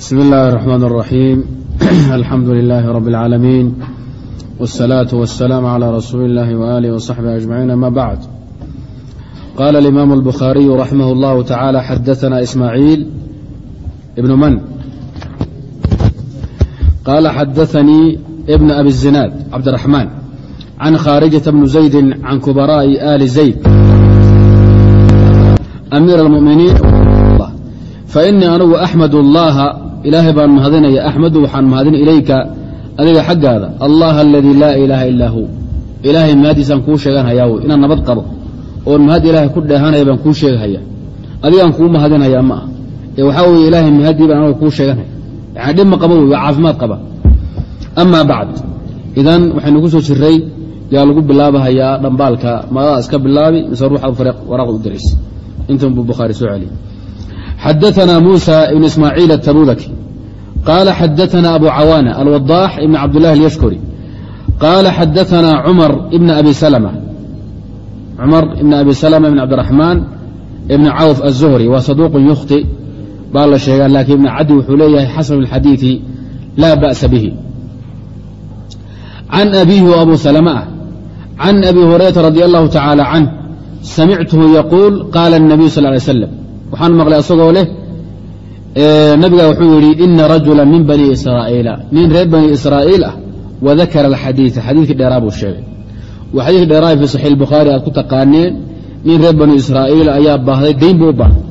بسم الله الرحمن الرحيم الحمد لله رب العالمين والصلاة والسلام على رسول الله وآله وصحبه أجمعين أما بعد قال الإمام البخاري رحمه الله تعالى حدثنا إسماعيل ابن من قال حدثني ابن أبي الزناد عبد الرحمن عن خارجة بن زيد عن كبراء آل زيد أمير المؤمنين فإنii anugu أxmad الlaha ilaahay baan mahadinaya axmadu waxaan mahadin ilayka adiga xaggaada. Allah aladii laa ilaaha ilaa hu. Ilaahay mahadiisaan kuu sheeganhayaa wy inaan nabad qabo. Oon mahad ilaahay ku dheehanaya baan kuu sheegahaya adigaan kuu mahadinhayaa ma ah ee waxaa weye ilaahay mahadii baan anugu kuu sheeganhaya yani dhib ma qabo wey waa caafimaad qaba. Ama bacd. Idan waxaynu ku soo jiray yaa lagu bilaabahayaa dhambaalka. Magadaa iska bilaabi mise ruuxa waraaq u diraysa intan buu bukhaari soo celiyey xadaثna muسى بن ismاعيiل التbudki qال xadaثna أbu cawاnة الوضاح بن cabd لlah الyشhكري qال xadaثna cmر بن abi سلمة cmر بn abi سلمة بn cabdالرحمن بn cawف الزهري waa صaduuq يkhطi baa la sheegaa lakin ibn cadi wuxuu leeyahay xasن الxadiiثi la bأسa bه عan أbihi و abu سلمة ah عan أbi هurيرaةa رadي الlه taعالى عanه samicthu yquuل qاla النبي صلى اه عليه وسلم waxaan maqlay asagoo leh nabiga wuxuu yidhi ina rajula min bani israa'iila. Nin reer bani israa'iil ah wadakara alxadiida xadiidkii dheeraa buu sheegay. Waa xadiidkii dheeraa fi saxiix bukhaari aad ku taqaaneen nin reer bani israa'iil ayaa baahday dayn buu baahday.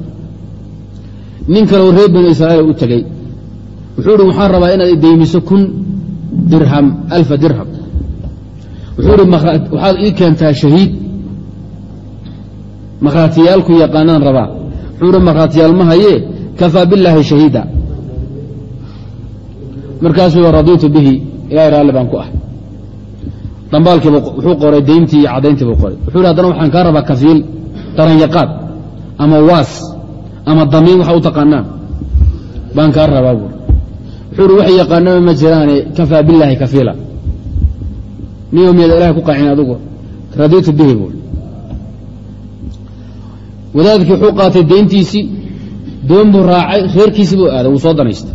Nin kaleo reer bani israa'iil u tegey wuxuu ihi waxaan rabaa inaad idaymiso kun dirham alfa dirham. Wuxuu ihi waxaad ii keentaa shahiid. Markhaatiyaalku yaqaanaan rabaa wuxuu markhaatiyaal ma hayee kafaa billaahi shahiida. Markaasuu radiitu bihi ilahay raalli baan ku ah. Dhambaalkiibu wuxuu qoray dayntii iyo caddayntii buu qoray. Wuxuu hi haddana waxaan kaa rabaa kafiil daranyaqaad ama waas ama damiin waxa u taqaanaan baan kaa rabaa buur wuxuu hi wax yaqaanaba ma jiraane kafaa billaahi kafiila niyo miyaad ilahay ku qaacin adugu? Radiitu bihi buur wadaadkii wuxuu qaatay deyntiisii doon buu raacay reerkiisii buu aaday wuu soo danaystay.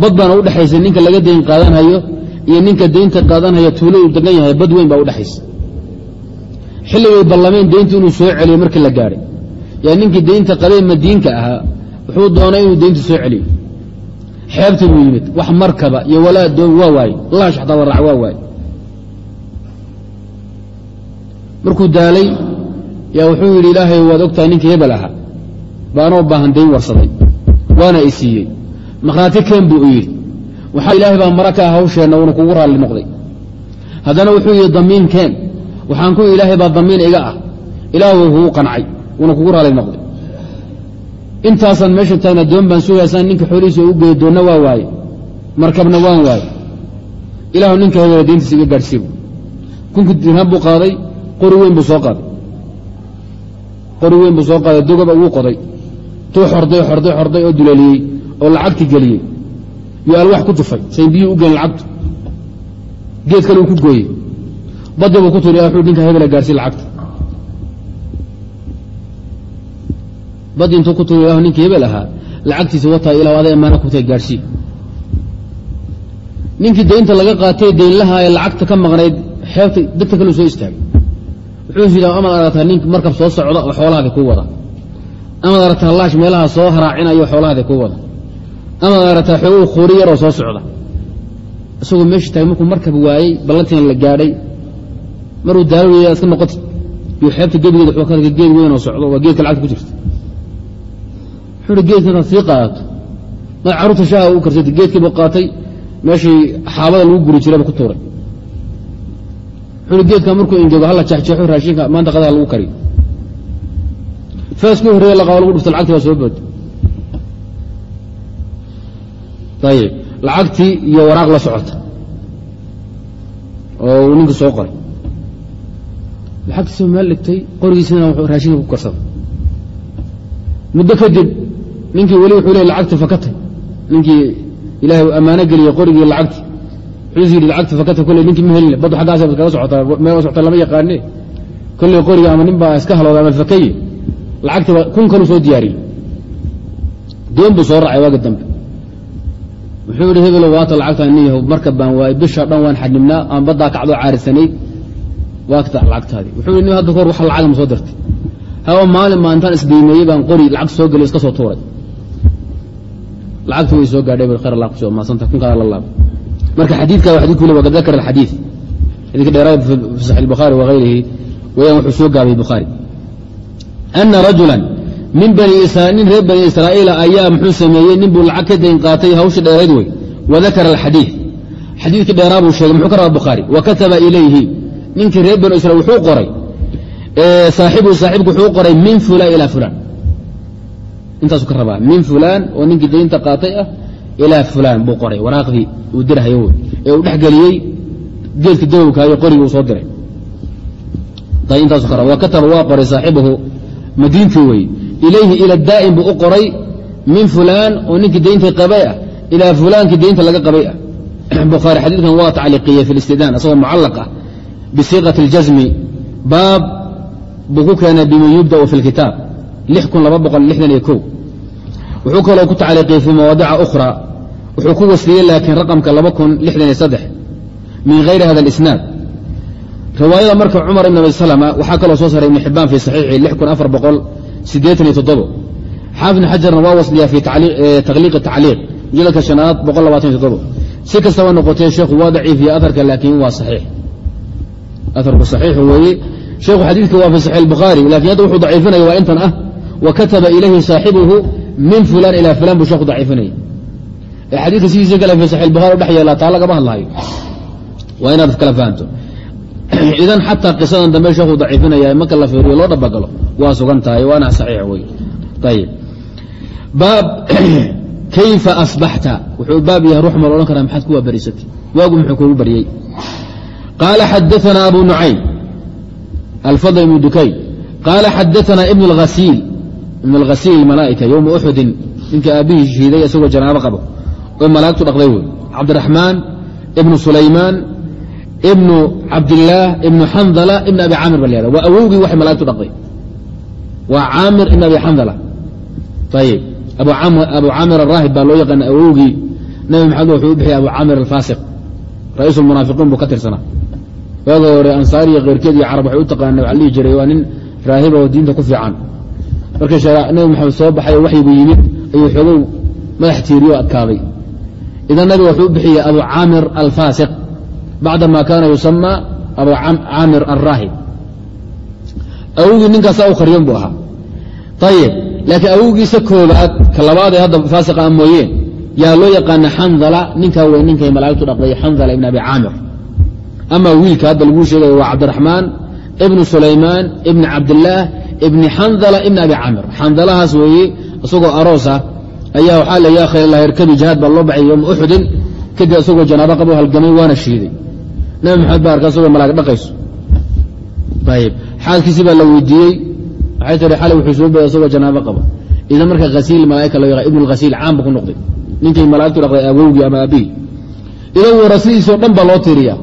Bad baana u dhexaysa ninka laga dayn qaadanhayo iyo ninka deynta qaadanhayo tuulo uu degan yahay bad weyn baa u dhexaysa xilligay ballameen deyntu inuu soo celiyo markii la gaadhay yaa ninkii deynta qabee madiinka ahaa wuxuu doonay inuu deynta soo celiyo. Xeebtii buu yimid wax markaba iyo walaa doon waa waaye laash xataa la raac waa waaye markuu daalay yaa wuxuu yidhi ilaahay waad ogtahay ninkii hebel ahaa baanoo baahan dayn warsaday waana i siiyey. Makhraati keen buu u yidhi. Waxaa ilaahay baa mara ah hawsheenna wuuna kugu raalli noqday. Haddana wuxuu yidhi damiin keen. Waxaan ku ilaahay baa damiin iga ah. Ilaah wuu kugu qancay wuuna kugu raalli noqday. Intaasaan meesha taagna doon baan sugaysaan ninka xoolihiisa u geeya doonna waa waaye markabna waan waaye. Ilaahu ninka hebela dayntiisa iga gaadhsiibu kunkii dirham buu qaaday qori weyn buu soo qaaday qori weyn buu soo qaaday dogaba wuu qoday tuu xorday xorday xorday oo duleeliyey oo lacagti geliyey. Yo alwax ku tufay sayn biyuu u gelin lacagtu. Geed kale uu ku gooyey. Baddi buu ku turi wuxuu ninka hebela gaarhsii lacagta. Baddi intuu ku turi ilahu ninka hebel ahaa lacagtiisa wataa ilahu aday amaana ku tahay ninkii daynta laga qaatay daynlaha ee lacagta ka maqnayd xeebta dadka kaleu soo istaagay wuxuu yidhi amaad aragtaa nin markab soo socda oo xoolahaadi ku wada. Amaad aragtaa laash meelaha soo haraacinayo xoolahaadi ku wada. Amaad aragtaa xooguu khuuri yaroo soo socda. Isagoo meesha taagay markuu markab waayey ballantiina la gaadhay. Maruu daaloya iska noqotay. Yuu xeebta gebigeeda wuxuu ka geed weynoo socdo waa geedka lacagta ku jirta. Wuxuu hi geedka inaad sii qaadato maad carruurta shaaha u karsatay geedkii buu qaatay meeshii xaabada lagu guri jirayba ku tuuray geedka markuu ingego halla jeexjeexo raashinka maanta qadaha lagu kariyo feeskii horreeye laqabo lagu dhufto lacagtii baa soo booda ayib lacagtii iyo waraaq la socota. Oo uu ninka soo qoray. Lacagtiisa meel dhigtay qorigiisina wuxuu raashinka ku karsaday muddo kadib ninkii weli wuxuu leey lacagti fakatay ninkii ilaahay ammaano geliyey qorigii lacagti yidhi lacagti fakata kolley ninkii ma helin. Baddu xaggaas kaga socotaa meel socota lama yaqaane kolley qoriga ama nin baa iska halooda ama fakaye lacagtiba kun kalu soo diyaariyey. Doon buu soo raacay waaga dambe. Wuxuu yihi hebelo waata lacagtaa nin yahow marka baan waay bisha dhan waan xadnibnaa aan baddaa kacdoo caarisanay. Waata lacagtaadii. Wuxuu yihi hadda kahor wax lacag ma soo dirtay. Hawa maalin ma intaan isdaymeeyey baan qori lacag soo geliy iska soo tuuray. Lacagta way soo gaadhay khayr allah kuso maasanta kun kadaa la laab marka xadiidka waa xadidku le waqad dakara alxadiid. Xadidka dheeraad fi saxi albukhaari wagayrihi weyaan wuxuu soo gaabay bukhaari ana rajulan min nin reer bani israa'iila ayaa muxuu sameeyey nin buu lacag ka dayn qaatay hawsha dheerayd wey wadakara alxadiid. Xadiidkii dheeraa buu sheegay muxuu ka rabaa bukhaari wa kataba ilayhi. Ninkii reer bani israil wuxuu qoray saaxibu saaxibku wuxuu qoray min fulan ilaa fulan intaasu ka rabaa min fulaan oo ninkii daynta qaatay ah ilaa fulaan buu qoray waraaqdii uu dirhayo ee uu dhex geliyey geedka dawowkaayo qorigii uu soo diray. Wa kataba waa qoray saaxibahu madiintii wey ilayhi ila daa'im buu u qoray min fulaan oo ninkii daynta qabay ah ilaa fulaankii daynta laga qabay ah. Bukhaari xadiidkan waa tacliiqiyey fi asagoo mucallaq ah. Bisiiqati اljasmi baab buu ku keenay biman yubda'u fi اlkitaab wuxuu kaloo ku tacliiqiyey fii mawaadica ukhra wuxuu ku wasliyey laakiin raqamka min hayri hada اlisnaad riwaayada marka cumar ibn abi waxaa kaloo soo saaray ibn xibaan fii saxiixi lix kun afar boqol siddeetan iyo toddobo. Xaafid ibn xajarna waa wasliyaa fii takhliiqi tacliiq mujaladka shanaad si kastaba noqotee sheekhu waa daciifiye aharka laakiin waa aharku saxiix weeye. Sheekhu xadiidka waa fi saxiix albukhaari laakiin hadda wuxuu daciifinaya waa intan ah. Wa kataba ilayhi saaxibuhu min fulan ilaa fulan buu sheekhu daciifinaya ee xadiidka sidiisa kale fi saxiix albukhaari dhex yeelaa taa lagama hadlaayo waa inaad kala fahamto idan xataa qisadan dambe sheekhu daciifinaya marka la fiiriyo loo dhabagalo waa sugan tahay waana saxiix wey ayib baab kayfa asbaxta? Wuxuu baab yahay ruux mal odhan karaa maxaad kuwaa barisatay waagu muxuu kugu baryey qaala xadaana abu nucaym alfadl ibnu dukay. Qaala xadaana ibn اlhasiil ibn اlghasiil malaa'ika yowma uxudin ninka aabbihii shiiday isagoo janaabo qabo. Oo malaa'igtu dhaqday wey cabdiraxmaan ibnu sulaymaan ibnu cabdillaah ibnu xandala ibn abi caamir ba lahada waa awowgii waxay malaigtu dhaqday. Waa caamir ibn abi xandala ayib abu caamir araahib baa loo yaqaana awowgii. Nabi maxamed wuxuu u bixiyay abu caamir alfaasiq. Ra'iisu lmunaafiqiin buu ka tirsanaa. Waaga hore ansaariya keyrkeed iyo carab waxay u taqaana waxa dhihi jiray waa nin raahiba oo diinta ku fiican markii nabi maxamed soo baxay waxyigu yimid ayuu xoogow madax tiiriyo adkaaday idan nabiga wuxuu bixiyey abu caamir alfaasiq bacda ma kaana yusama abu caamir alraahib. Awogii ninkaasaa u khariyan buu ahaa. Ayib laakiin awowgiisa koobaad ka labaadee hadda faasiqa mooyeen yaa loo yaqaana xandala ninkaa wey ninkay malaa'igtu dhaqday xandala ibn abi caamir. Ama wiilka hadda laguu sheegayo waa cabdiraxmaan ibnu sulaymaan ibni cabdillaah ibni xandala ibni abi caamir xandalahaas weeye isagoo aroosa ayaa waxaa la yaa khayr lahirkadu jihaad baa loo baxay yowma uxudin kadib isagoo janaabo qabo halgamay waana shiiday. Nabi maxamed baa arka isagoo malaag dhaqayso. Ayib xaalkiisii baa la weydiiyey. Waxay tihi xalay wuxuu soo baya isagoo janaabo qaba. Idan marka hasiil malaaika loo yaqa ibnu lhasiil caam bu ku noqday. Ninkay malaa'igtu dhaqday awowgii ama aabihii idan warasadiisoo dhan baa loo tiiriyaa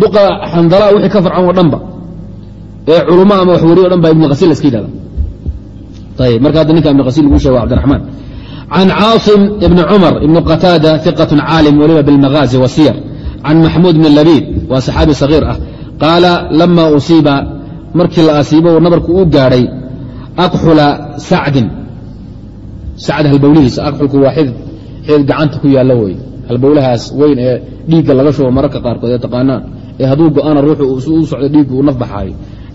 duqa xandalaa wixii ka farcan oo dhanba ee culmo ama wax wariy o dhan baa ibn kasiil laska yidhahda ayb marka hadda ninka ibn kasiil lagu sheeg wa can caasim ibni cumar ibni qataada iqat caalim weliba bilmahaazi wasiyar can maxmuud bn labiid waa saxaabi sahiir ah. Qaala lama usiiba markii la asiibo nabarku u gaadhay aqxula sacdin. Sacd halbowlihiisa aqxulku waa xidid gacanta ku yaallo wey halbowlahaas weyn ee dhiigga laga shubo mararka qaarkood ee taqaanaan ee hadduu go'ana ruuxu u dhiiggu u naf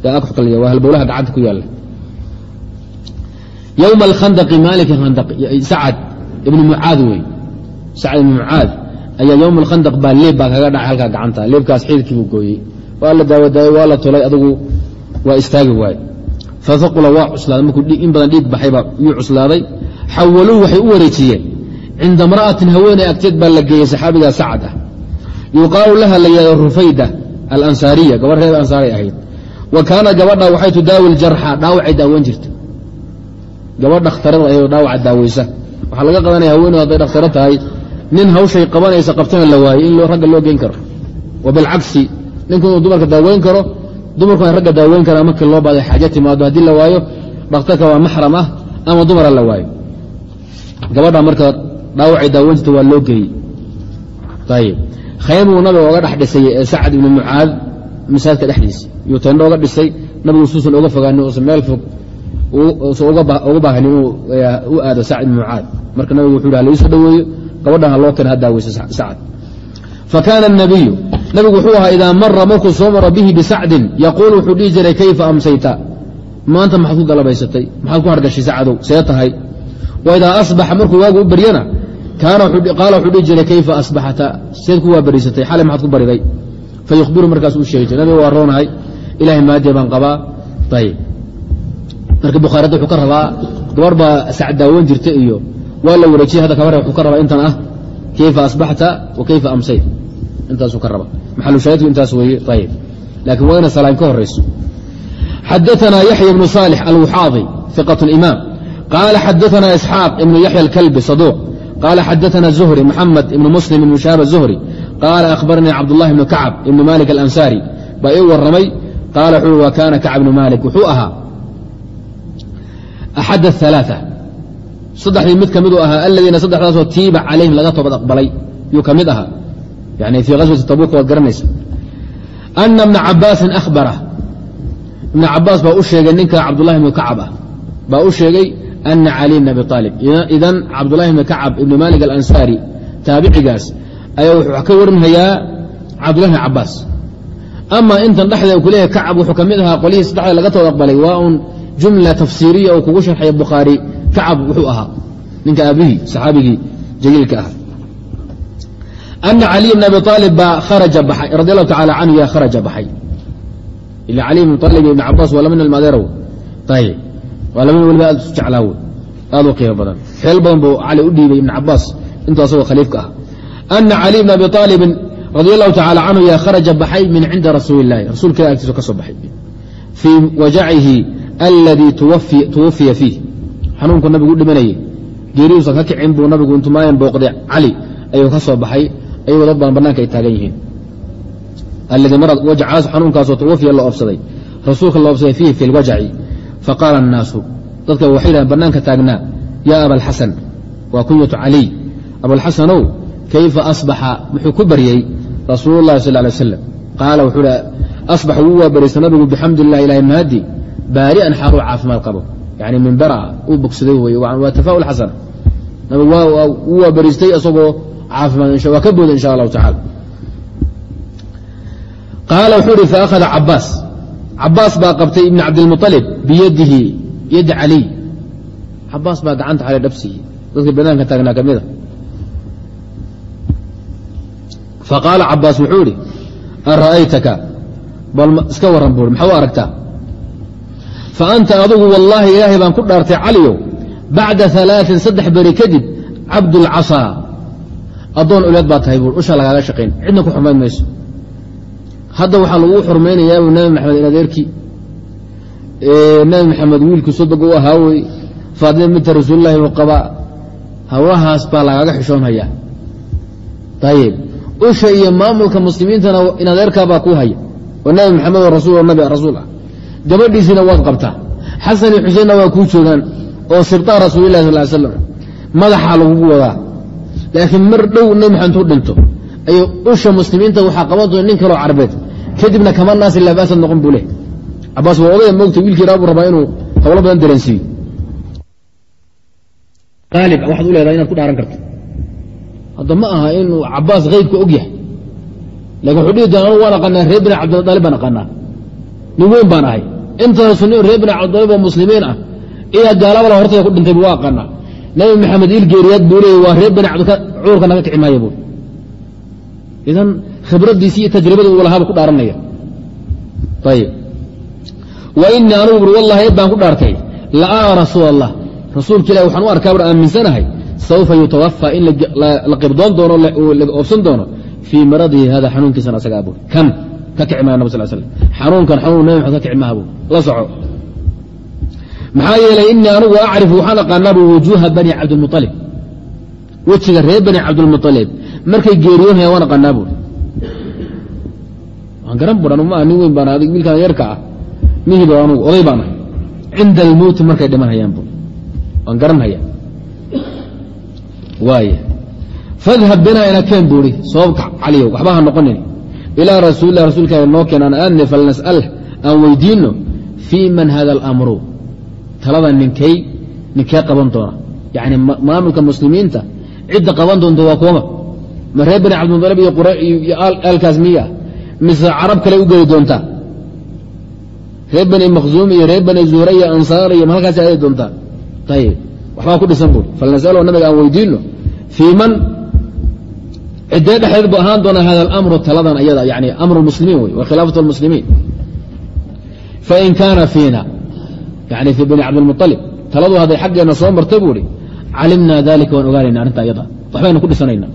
waa halbowlaha gacanta ku yaalla. Yowma alkhandaqi maalinka sacad ibnu mucaad wey sacad ibnu mucaad ayaa yowma alkhandaq baa leeb baa kaga dhacay halkaa gacanta. Leebkaas xididkiibuu gooyey. Waa la daawadaayey waa la tulay adugu waa istaagi waaye faaqula waa cuslaaday. Markuu in badan dhiig baxayba yuu cuslaaday. Xawaluu waxay u wareejiyeen. Cinda imra'atin haweeney agteed baa la geeyey saxaabigaa sacad ah yuqaalu laha la yihahdo rufayda alansaariya gabar reer ansaaray ahayd wa kaana gabadha waxay tudaawi ljarxa dhaawacay daaweyn jirta. Gabadh dhakhtarada ayadoo dhaawaca daaweysa. Waxaa laga qadanaya haweeney hadday dhakhtaro tahay nin hawshay qabanaysa qabtana la waayey in ragga loo geyn karo. Wa ninku inuu dumarka daaweyn karo dumarku ay ragga daaweyn karaa markii loo baaday xaaje timaado haddii la waayo dhakhtarka waa maxram ah ama dumara la waayo. Gabadha marka dhaawacay daawan jirta waa loo geeyey ayib khaymuu nabiga oga dhex dhisay ee sacad ibnu mucaad masaajidka dhexdiisa yuu tendho oga dhisay nabigu suusan oga fogaanin uusan meel fog usan uga baahani inuu u aado sacd ibn mucaad. Marka nabigu wuxu ha laisoo dhoweeyo gabadhan ha loo keena ha daaweyso sacad fakaana الnabiyu nabigu wuxuu ahaa idaa mara markuu soo maro bihi bisacdin yaquul wuxuu dhihi jiray kayfa amsayta? Maanta maxaad ku galabaysatay maxaad ku hargashay sacdow see tahay. Waidaa asbaxa markuu waagu u baryana qaala wuxuu dhihi jiray kayfa asbaxta? Seed ku waa bariisatay xalay maxaad ku bariday fayukhbiru markaas u sheegi jiray nabiga waa roonahay ilahay maadiya baan qabaa ayb marka bukhaariyadda wuxuu ka rabaa gabar baa sac daawan jirta iyo waa la wareejiyay hadda kabar wuxuu ka rabaa intan ah kayfa asbaxta wa kayfa amsayt intaasuu ka raba maxalushaahidku intaas weeye ayb laakiin waa ina salaam ka horayso xadaثna yaحya ibnu صالح alwxaadi ثiqaة imaam qaala xadaثna isxaaq ibnu yaحya اlkalbi صaduuq qaala xadaثna zuhri mxamed ibnu muslim ibnu shahaab الzuhri qaala akhbaranii cabdullahi ibnu kacab ibnu malik alansaari baa ii warramay qaala wuxuu wa kaana kacb ibnu malik wuxuu ahaa axad aلثalaaثة saddexdii mid ka miduu ahaa aladiina saddexdaasoo tiiba calayhim laga toobad aqbalay yuu ka mid ahaa yani fii haswati tabuuka waad garanaysa ana bna cabaasin ahbarah ibna cabaas baa u sheegay ninka cabdullahi ibnu kacab ah baa u sheegay ana caliy bn abi aalib idan cabdullahi ibni kacab ibni malik alansaari taabicigaas ayaa wuxuu ka warinhayaa cabdullahi bn cabaas ama intan dhexda ku leeyahay kacab wuxuu ka mid ahaa qolyihii saddexda laga toobad aqbalay waa un jumla tafsiiriya oo kugu sharxaya bukhaari kacab wuxuu ahaa ninka aabihii saxaabigii jaliilka ah ana caliy bn abi aalib baa kharaja baxay radi allahu tacala canhu yaa kharaja baxay. Ila caliy bn aalib ibn cabaas waa laba nin almadeerow ayib waa laba nin waliba aad isu jeclaawe aad u qiimo badan. Xeel badan buu cali u dhiibay ibn cabaas intuu asagoo khaliifka ah ana caliy bn abi aalibin radi allahu tacala canhu yaa kharaja baxay min cinda rasuuli illahi rasuulka ilah agtiisu ka soo baxay. Fii wajacihi aladii tuwafiya fiih. Xanuunku nabigu u dhimanayay. Geeriduusan ka kicin buu nabigu intuu maayan booqday cali ayuu ka soo baxay ayagoo dad badan bannaanka ay taagan yihiin. Alladii marad wajcaas xanuunkaasoo tawafiya la oobsaday. Rasuulka la oobsaday fiihi fi lwajaci faqaala annaasu dadka waxay yidhahdeen bannaanka taagnaa yaa abalxasan waa kunyatu caliy abalxasanow kayfa asbaxa? Muxuu ku baryey rasuulu llahi sal lay aslam qaala wuxuu hi asbaxa wuu waa baryaysta nabigu bixamdi illahi ilahi mahadi baari'an xaaluu caafimaad qabo. Yani min bara uu bogsaday wey waa tafaul xasana nabigu wuu waa bariistay isagoo caafimaad waa ka booda insha allahu tacala qaala wuxuu ihi faakhada cabaas. Cabaas baa qabtay ibn cabdilmualib biyadihi yadi caliy cabaas baa gacanta cali dhabsiiye dadka banaanka taagnaa ka mida faqaala cabaas wuxuu ihi an ra'aytaka bal iska waran buui maxaa u aragtaa fa anta adugu wallaahi ilaahay baan ku dhaartay caliyow bacda alaain saddex beri kadib cabdulcasaa addoon uleed baa tahay buui usha lagaaga shaqayn cidna ku xurmayn mayso hadda waxaa lagu xurmaynayaa nabi maxamed in adeerkii nabi maxamed wiilkii sodog u ahaa wey faadima midta rasuulilahi u qabaa hawlahaas baa lagaaga xishoonhayaa ayib usha iyo maamulka muslimiintana in adeerkaabaa ku haya. Oo nabi maxamed oo rasuul nabi rasuul ah. Gabadhiisiina waad qabtaa xasan iyo xuseenna waa kuu joogaan oo sibtaa rasuulilahi sal slam madaxaa lagugu wadaa. Laakiin mar dhow nabi maxamed intuu dhinto ay usha muslimiinta waxaa qaban doona nin kaloo carbeed. Kadibna kama naasi labaasad noqon buu leh. Cabaas waa odaya moogta wiilkii raabuu rabaa inuu hawlo badan dareensiiyo. Waxaad u leedahay inaad ku dhaaran karto hadda ma aha inuu cabaas haybka og yahay. Lakin wuxuu dhihi doona anu waan aqaanaa reer bini cabdilaalib baan aqaanaa. Nin weyn baan ahay. Intaas nin reer bini cabdilaalib oo muslimiin ah iyaa gaalabala hortaya ku dhintay bu waa aqaanaa. Nabi maxamed il geeriyaad buu leeyay waa reer bini cudurka naga kici maaya idan khibraddiisi iyo tajribada uu lahaaba ku dhaaranaya. Ayib wa inii anugu buri wallahi baan ku dhaartay la araa rasuul allah rasuulka ilahi waxaan u arkaa bur aaminsanahay saufa yutawafaa in la qibdoon doono laga oobsan doono fii maradihi hada xanuunkiisan asagaa bur kan ka kici nab sal slam xanuunkan xanuun nabi maxamed ka kici maha la soco maxaa yeelay inii anugu acrifu waxaan aqaanaa bu wujuuha bani cabdilmualib wejiga reer bani cabdilmualib markay geeriyoonhayaan waan aqaanaa buuri waan garan buran ma nin weyn baan adig wiilkaan yarka ah mihiba anugu oday baan cinda almowti markay dhimanhayaan buuri waan garanhaya fadhab binaa ina keen buuhi sababka caliyow waxba ha noqonin. Ilaa rasuulilah rasuulkaaga noo keen aan aadne falnas'alah aan weydiinno fii man hada alamru. Talada ninkay ninkee qaban doona. Yacni maamulka muslimiinta cidda qaban doonta waa kuwama ma. Reer bani cabdimudalib iyo aalkaas miya mise carab kale u geli doontaa reer bani makhzuum iyo reer bani zuhra iyo ansaar iyo ma aadi doontaa ayib waxbaa ku dhisan buuri. Falnasalo nabiga aan weydiino fii man ciddee dhexdeed bu ahaan doona hada alamru taladan ayada yani amru muslimiin wey wa khilaafat lmuslimiin fain kaana fiina yani fii bani cabdilmualib taladu hadday xaggeenna soo martay buu hi calimnaa dalika waan ogaanayna arrinta ayada waxbaynu ku dhisanayna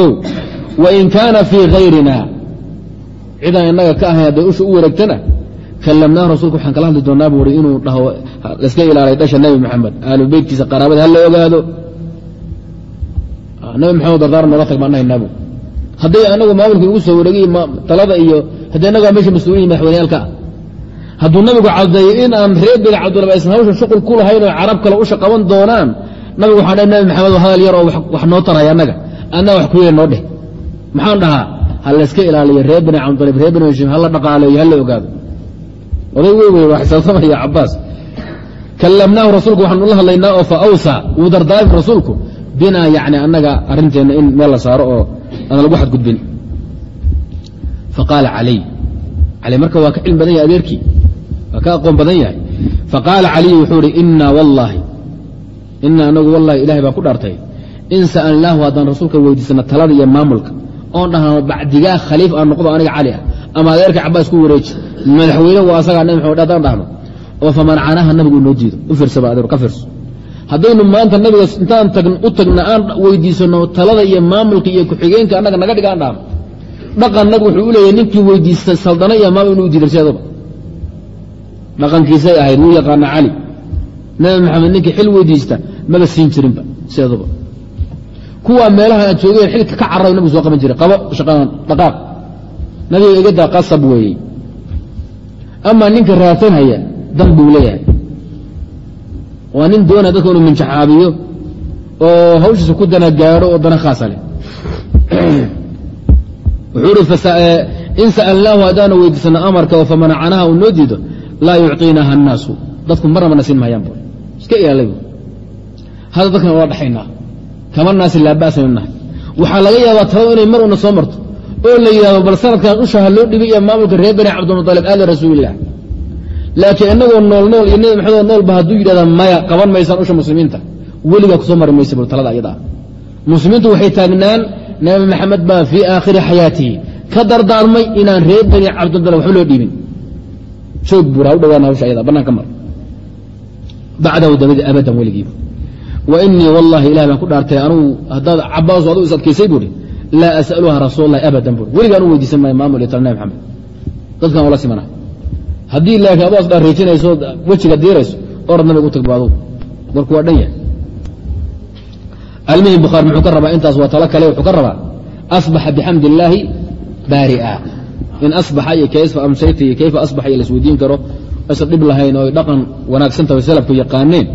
o wain kaana fii hayrina cidaan innaga ka ahayn hadday usha u wareegtana kallamnaa rasulka waxaan kala hadli doonaa buu hi inuu dhaho laiska ilaalay dhasha nebi maxamed. Ahlu beytkiisa qaraabada ha la ogaado nabi maxamed dardaar nooga tag baan dhahaynaabu hadday anagu maamulka igu soo wareegiy talada iyo haddii annagaa meesha mas'uuliyin madaxweyneyaalka ah hadduu nabigu caddeeyo in aan reer bini cabdulaba aysan hawsha shuqul ku lahayn oo carab kale usha qaban doonaan nabigu waxaan dhahay nabi maxamed hadal yar oo wax noo taraya annaga. Annaga wax ku yeeli noo dheh. Maxaan dhahaa ha layska ilaaliyo reer bini cabdulab reer bini hashim hala dhaqaaleeyo hala ogaado oday wey wey waa xisaabtamaya cabaas kallamnaahu rasuulku waxaan ula hadlaynaa oo fa awsa wuu dardaarmi rasuulku binaa yani annaga arrinteenna in meel la saaro oo aan lagu xadgudbin. Faqaala caliy cali marka waa ka cilmi badan yahay adeerkii waa ka aqoon badan yahay. Faqaala caliy wuxuu ihi ina wallaahi ina anagu wallahi ilahay baan ku dhaartay. In sa'alnaahu haddaan rasuulka weydiisana talada iyo maamulka oon dhahno bacdigaa khaliif aan noqdo aniga cali ah ama adeerka cabaas ku wareeji. Madaxweyne waa asagaa nabi maxamed haddaan dhahno oo famanacanaha nabigu inoo diido u adeer ka fiirso. Haddaynu maanta nabiga intaan u tagna aan weydiisano talada iyo maamulka iyo ku-xigeenka annaga naga dhiga aan dhahno dhaqan nabig wuxuu u leeyahy ninkii weydiista saldana iyo maamul inuu diiday dhaqankiisay ahayd wuu yaqaana cali. Nabi maxamed ninkii xil weydiista maba siin jirinba seedaba kuwaa meelaha aad joogeen xilka ka carray nabigu soo qaban jiray. Qabo shaqadan dhaqaaq nabiga igada qasab weeyey amaa ninka raadsanhaya dan buu leeyahay. Waa nin doonaya dadka inuu minjaxaabiyo oo hawshiisa ku dana gaadho oo dana khaasa leh. Wuxuu ihi eh, in sa'alnaahu haddaanu weydiisano amarka oo famanacanaha uu noo diido laa yucطiinaha annaasu. Dadku marnaba na siin maayaan bu iska ilaalay bu hadda dadkan ula dhaxaynaa. Kama naasi laa ba'sa waxaa laga yaabaa taladu inay mar una soo marto oo la yidhahdo bal sanadkan ushaha loo dhibay iyo maamulka reer bani cabdilmuطalib aali rasuulilah laakiin inagoo nool nool iyo nebi maxamed noolba hadduu yidhahda maya qaban maysaan usha muslimiinta. Weligaa ku soo mari maysa talada ayada muslimiintu waxay taagnaan nabi maxamed baa fii aakhiri xayaatihi ka dardaarmay inaan reer bani cabdilmuطalib waxba loo dhiibin. Joog buura u dhawaana hawsha ayada mar. Bacdahu dabadi abadan weligiiba. Wa inii wallahi ilah baan ku dhaartay anugu haddaad cabaaso aduu is adkaysay buuri laa as'aluha rasuul allahi abadan buuri weligaan u weydiisan maayo maamul iyo maxamed. Dadkan oola simana haddii laakiin adu as dhareejinayso wejiga diirayso orad nabiga u tagba adugu waa dhan yahay. Almihim bukhaari muxuu ka rabaa intaas waa talo kale wuxuu ka rabaa asbaxa bixamdi illaahi baari'a. In asbaxa iyo kayfa amsayta iyo kayfa asbaxa iyo laisweydiin karo aysan dhib lahayn oo dhaqan wanaagsan tahay salafku yaqaaneen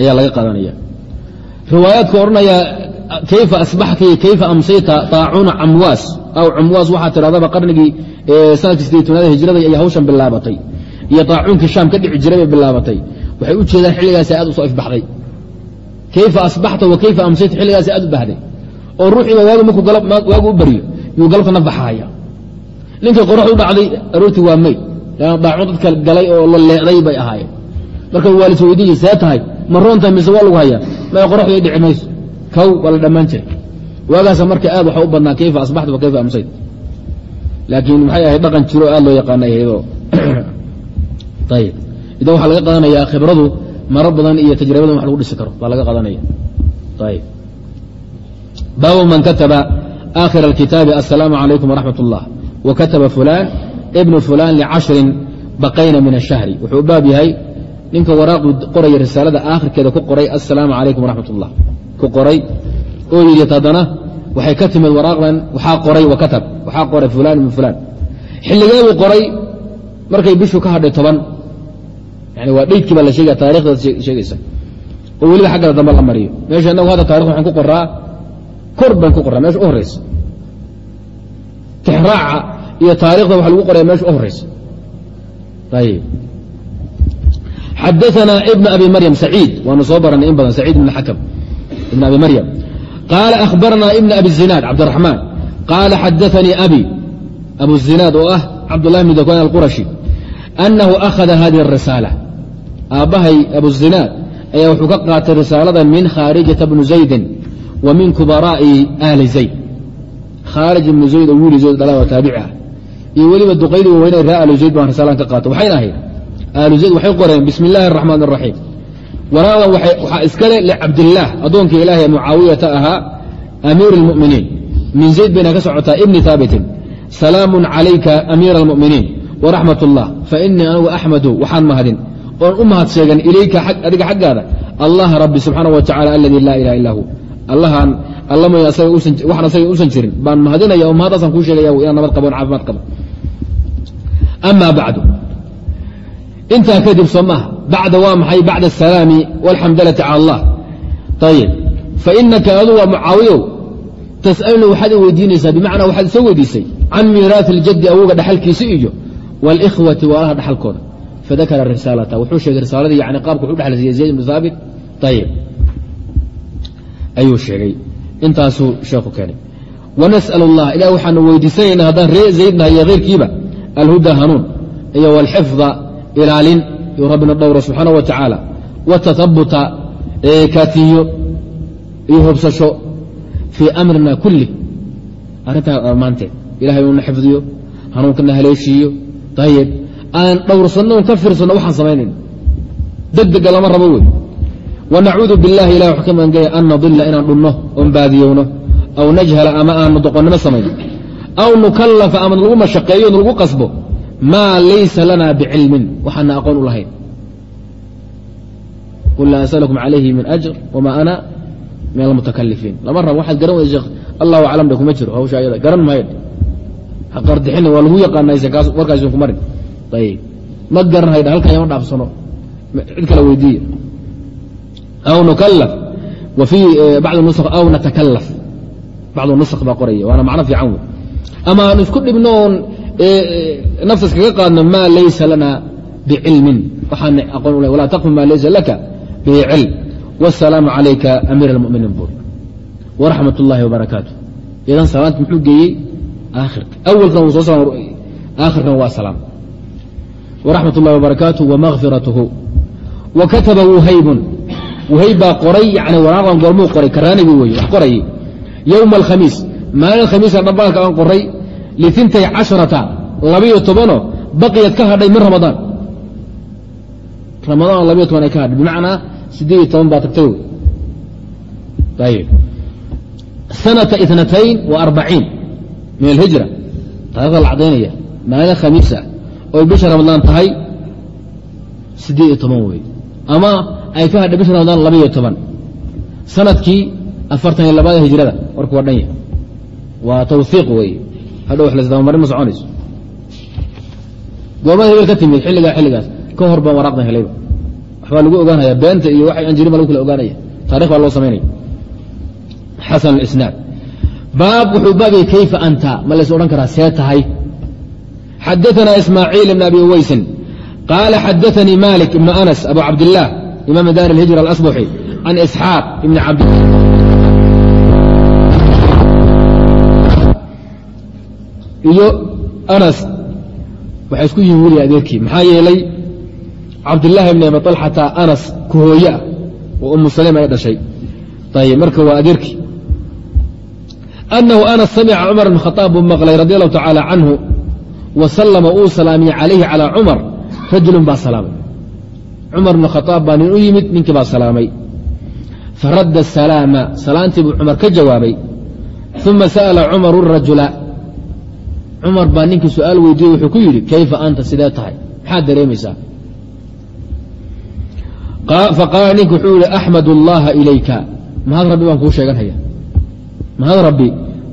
ayaa laga qaadanaya. Riwaayaadka odhanaya kayfa asbaxta iyo kayfa amsayta taacuuna camwaas aw camwaas waxaa tidhahdaba qarnigii sannadkii sideetanaada hijrada ay hawshan bilaabatay iyo taacuunkii shaam ka dhici jiray bay bilaabatay waxay u jeedaan xilligaasi aad u soo ifbaxday kayfa asbaxta wa kayfa amsayta xilligaasi aad u bahday oo ruuxiiba waagu markuu waagu u baryo yuu galabta nafbaxahaya ninkii qorax u dhacday aroortii waa mayd daacuun dadka galay oo la leeday bay ahaayeen marka waa lis weydiiye see tahay ma mise waa lagu hayaa maya qoraxdu ay dhici mayso kow waa la dhammaan jiray. Waagaasa marka aad waxa u badnaa kayfa asbaxta wa kayfa amsayt laakiin waxay ahayd dhaqan jiro aad loo yaqaanay ahaydoo ayib idan waxaa laga qaadanayaa khibradu maro badan iyo tajribadan wax lagu dhisi karo baa laga qaadanaya. Ayib baabu man kataba aakhira alkitaabi assalaamu calaykum waraxmat اllah wa kataba fulaan ibnu fulaan licashrin baqayna min ashahri wuxuu baab yahay ninka waraaqu qoraya risaalada aakhirkeeda ku qoray assalaamu calaykum waraxmat ullah ku qoray. Oo yidhi haddana waxay ka timid waraaqdan waxaa qoray wa katab waxaa qoray fulaan ibnu fulaan. Xilligeeduu qoray markay bishu ka hadhay toban. Yani waa dheydkii baa la sheegaya taarikhdaad sheegaysa. Oo weliba xaggada dambe la mariyo. Meesha inagu hadda taarikh waxaan ku qoraa kor baan ku qoraa meesha u horeysa tixraaca iyo taarikhda waxa lagu qoraya meesha u horeysa ayib xadaثna ibn abi maryam saciid waanu soo baranay in badan saciid ibn xakm ibn abi maryam qaala akhbarna ibn abi zinaad cabdiraxmaan qaala xadaثanii abi abu zinaad oo ah cabdullahi bn dakwan alqurashi anahu akhada hadihi الrisaala aabbahay abuzinaad ayaa wuxuu ka qaatay risaalada min khaarijata bni zaydin wa min kubaraa'i aali zayd khaarij ibnu zayd oo wiili zayd dhala taabici ah iyo weliba duqaydii waaweyne ree aalu zayd baan risaalan ka qaatay waxayna ahayd aalu zayd waxay qoreen bismi illaahi araxmaan araxiim waraadan waxaa iskale licabdillaah addoonkii ilaahay mucaawiyata ahaa amiir اlmuminiin min zayd bayna ka socotaa ibni haabitin salaamu calayka amiira almuminiin waraxmat اllah fainii anigu axmadu waxaan mahadin. Oon u mahad sheegan ilayka adiga xaggaada allah rabbi subxaana wa tacala aladii laa ilaha illa hu. Allahaan alla mooy waxaan asaga usan jirin. Baan mahadinaya oo mahaddaasaan kuu sheegaya inaan nabad qabo on caafimaad qabo. Amaa bacdu intaa kadib soo maaha bacda waa maxay bacda asalaami walxamdalati cala allah ayib fainaka adu waa mucaawiyow tas'alnii waxaad i weydiinaysaa bimacnaa waxaad isoo weydiisay can miiraati اljaddi awowga dhaxalkiisi iyo wاlkhwati waalaha dhaxalkooda fadakara risaalata wuxuu sheegay risaaladii yani qaabka wuxu dhexlaysiiya zayd ibnu haabit ayib ayuu sheegay intaasuu sheekhu keenay wanas'al allah ilah waxaanu weydiisanaynaa haddaan ree zaydnaha iyo keyrkiiba alhuda hanuun iyo wاlxifda ilaalin iyuu rabbina dhowro subxaana wa tacaala. Watahabuta kaatiyo iyo hubsasho fii amrina kulli. Arrintaa dhammaanteed ilahay uuna xifdiyo hanuunkana haleeshiiyo. Ayib aan dhowrsanno on ka fiirsanno waxaan samaynayn degdega lama rabo wey. Wanacuudu biاllahi ilah wax ka magangaya an nadila inaan dhunno oon baadiyowno aw najhala ama aanu doqonnimo samayno aw nukallafa ama lagu mashaqeeyo lagu qasbo maa laysa lana bicilmin waxaana aqoon u lahayn. Qul laa asalkum calayhi min ajr wma ana min almutakalifiin lama rabo waxaad garan weyda sheekh allahu aclam de kuma jiro. Hawsha ayada garan maayo haqardixina waa lagu yaqaanaysa warkaasun ku marin. Ayib ma garanhaydha halkan yama dhaafsano. Cid kale weydiiya aw nukalaf wa fii bacd nus aw natakalaf bacdu nusq baa qoraya waana macno fiican wey ama aan isku dhibno nafta iskaga qaadno maa laysa lana bicilmin. Waxaana aqoon ule walaa taqfu maa laysa laka bihi cilm wasalaamu calayka amiir almuminiin buur. Waraxmat اllahi wabarakaatu idan salaanta muxuu geeyey? Aakhirka. Awalkan wuu soo aakhirkan waa salaam. Waraxmat اllahi wabarakaatu wamakfiratuhu wa kataba wuhaybun. Wuhayb baa qoray yani waraaqan goormuu qoray karaanigi wey wax qorayay yowma alkhamiis. Maalin khamiisa dhambaanka aan qoray liintay casharata labayo tobanoo baqiyad ka hadhay min ramadaan ramadaan labayo toban ay ka hadhay bimacnaa siddeed iyo toban baa tagtay ayib sanata itnatayn wa arbaciin min alhijra. Taarikhda la cadaynaya maalin khamiisa oy bisha ramadaan tahay siddeed iyo toban wey. Ama ay ka hadhay bisha ramadaan labaiyo toban. Sanadkii afartan iyo labaada hijrada warku waa dhan ya waa tawhiiq weeye hadhow wax lasdabamarin ma soconayso goormada hebel ka timid xilligaa xilligaas ka hor baan waraaqdan helayba waxbaa lagu ogaanaya beenta iyo waxay aan jirin baa lagu kala ogaanaya taarikh baa loo samaynaya xasan alisnaad baab wuxuu baabiyey kayfa anta ma lays odhan karaa see tahay xadaثna ismaaciil ibn abi uweysin qaala xadaثanii malik ibn anas abu cabdillaah imaam daar اlhijra alasbuxi can isxaaq ibni cabd iyo anas waxay isku yihiin weliga adeerkii. Maxaa yeelay cabdillaahi bni abi alxata anas ku hooye ah oo umu saleem ay dhashay. Ayb marka waa adeerkii. Anahu anas samica cumar bn buu maqlay radi allahu tacaala canhu wa uu salaamiye calayhi calaa cumar rajulun baa salaamay. Cumar bn baa nin u yimid ninkii baa salaamay. Faradda asalaama salaantii buu cumar ka jawaabay. Uma sa'ala cumaru rajula cumar baa ninkii su'aal weydiiyey wuxuu ku yidhi kayfa anta sidee tahay? Maxaad dareemaysaa. Faqaala ninku wuxuu yihi axmad اllaha ilayka. Mahad rabbi baan kuu sheeganaya mahad rabbi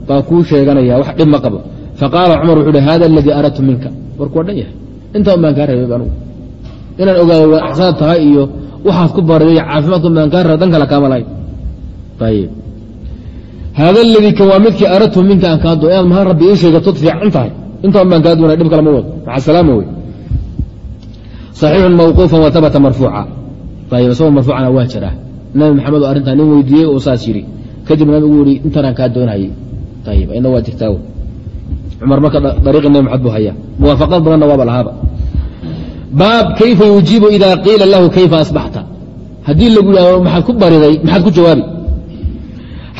baan kuu sheeganaya wax dhib ma qabo. Faqaala cumar wuxuu hi hada aladii aradtu minka. Warku waa dhan yahay. Intaa un baan kaa reebay anugu inaan ogaado waa axsaan tahay iyo waxaad ku bariday caafimaadku baan kaa raba dan kale kaama lahayn haada aladii ka waa midkii aradtu minka aan kaa doo inaad mahaan rabbi ii sheegatod fiican tahay intaan baan kaa doonay dhib kale ma wado maca salaama wey صaxiixun mawquufa wa habata marfuuca ayib isagoo marfuucana waa jiraa nabi maxamed oo arrintaa nin weydiiyey oo saas yidhi kadib nabigu yihi intanaan kaa doonayay ayib ina waa jirtaa cumar marka dariiqi nabi maxamed buu hayaa muwaafaqad badanna waaba lahaaba baab kayfa yujiibu ida qiila lahu kayfa asbaxta haddii lagu yidhahdo maxaad ku bariday maxaad ku jawaabi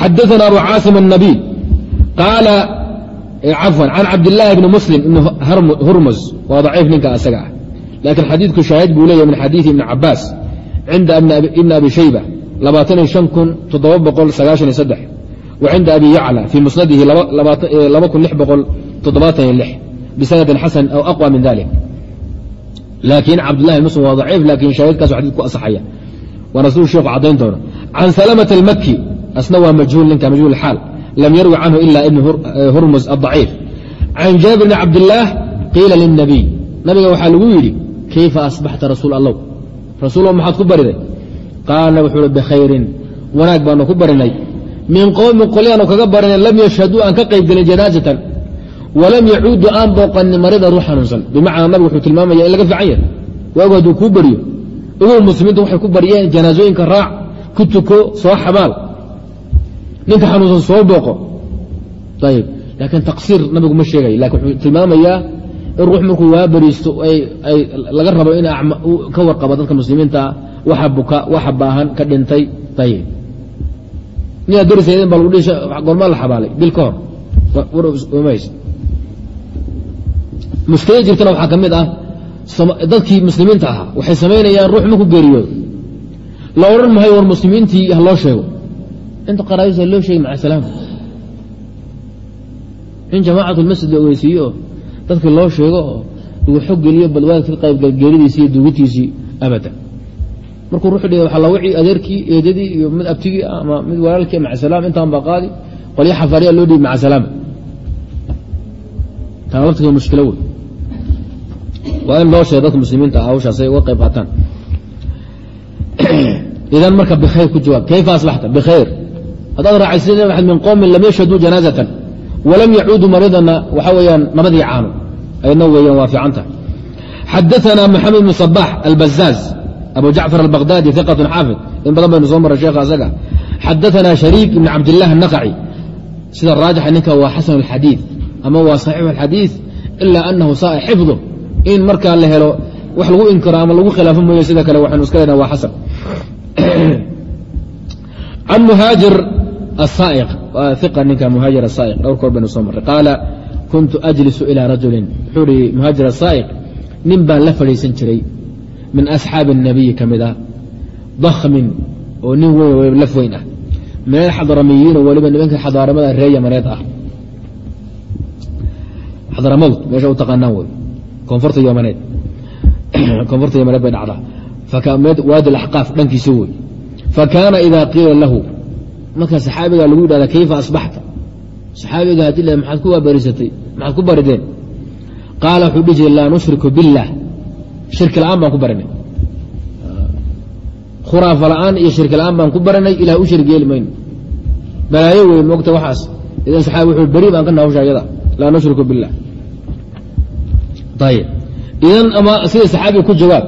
xadaana abu caasim الnabiy qaala cafwan can cabdilaahi bni muslim ibni hurmus waa daciif ninka asaga ah laakiin xadiidku shaahid buu leeyahy min xadiidi ibni cabaas cinda ibni abi shayba labaataniyo shan kun toddoba boqol sagaashaniyo saddex wa cinda abi yacla fii musnadihi laba kun lix boqol toddobaataniyo lix bisanadin xasan aw aqwa min dalik laakiin cabdillahi muslim waa daciif laakiin shaahidkaasu xadiid asaxaya waana siduu sheekhu caddayn doona can salamata almaki asna waa majhuul ninka majhuul xaal lam yarwi canhu ila ibn hurmus addaciif can jaabir bni cabdillaah qiila lilnabiy nabiga waxaa lagu yidhi kayfa asbaxta rasuul allow rasuulow maxaad ku bariday qaala wuxuu hi bikhayrin wanaag baanu ku barinay min qowmin qolyaanu kaga barinay lam yashhaduu aan ka qayb gelin janaazatan walam yacuudu aan booqanin marida ruux xanuunsan bimacnaa nabigu wuxuu tilmaamaya in laga fiican yahay waagu hadduu kuu beriyo ogow muslimiintu waxay ku baryeen janaasooyinka raac ku tuko soo xabaal ninka xanuunsan soo booqo. Ayib laakiin taqsiir nabigu ma sheegay. Lakin wuxuu tilmaamayaa in ruux markuu waa beriisto laga rabo in ka warqabo dadka muslimiinta waxa buka waxa baahan ka dhintay. Ayib miyaad darisaydeen baa lagu gormaa la xabaalay. Bil ka hor. Warmays jirtana waxaa ka mid ah dadkii muslimiinta ahaa waxay samaynayaan ruux marku geeriyoodo la odhan mahayo war muslimiintii ha loo sheego inta qaraabisa loo sheegay maca salaam. In jamaacatlmasjid la ogeysiiyo oo dadkii loo sheego oo lagu xog geliyo balwaad ka qaybgal geeridiisii iyo duugitiisii abadan markuu ruxu dhiga waxaa la wixii adeerkii eedadii iyo mid abtigii ama mid walaalkii maca salaam intaan baa qaadi qolyo xafaariya loo dhiibi maca salaama taana laftiga mushkilo wey waa in loo sheega dadka muslimiinta ah hawshaasay hadaad raacaysa inaad min qowmin lam yashhaduu janaazatan walam yacuuduu mariidanna waxaa weyaan nabadii caano ayadna weyan waa fiican tahay xadaanaa maxamed bn sabaax albazaaز abu jacfar albakhdadi iqatun xaafid in badan baynu soo marray sheekha asaga xadaanaa shariik ibn cabdillaah anaqaci sida raajixa ninka waa xasan alxadiid ama waa saxiixu alxadiid ilaa anahu saaa xifdu in markaa la helo wax lagu inkiro ama lagu khilaafo mooye sida kale waxaanu iska lena waa xasan an muhaajir ninka asaa'iq dhowr koor baynu soo marray qaala kuntu ajlisu ilaa rajulin wuxuu ihi muhaajir asaa'iq nin baan la fadhiisan jiray min asxaabi الnabiyi ka mid ah dakhmin oo nin weyn laf weyn ah min alxadramiyiin oo weliba nimanka xadaaramada reer yamaneed ah xadramawt meesha u taqaanaan wey koonfurta yamaneed koonfurta yamaneed bay dhacdaa waadi alaxqaaf dhankiisa wey fakaana idaa qiila lahu marka saxaabiga lagu yidhahda kayfa asbaxta? Saxaabiga haddii la maxaad ku waabarisatay maxaad ku barideen? Qaala wuxuu dhihi jiray laa nushriku biاllaah shirki la'aan baan ku barinay. Khuraafa la'aan iyo shirki la'aan baan ku barinay ilah u shirki yeeli mayno. Balaayo wey moogta waxaas. Idan saxaabi wuxuu beri baan ka naha ayada laa nushriku biاllah ayib idan ama sida saxaabiga ku jawaab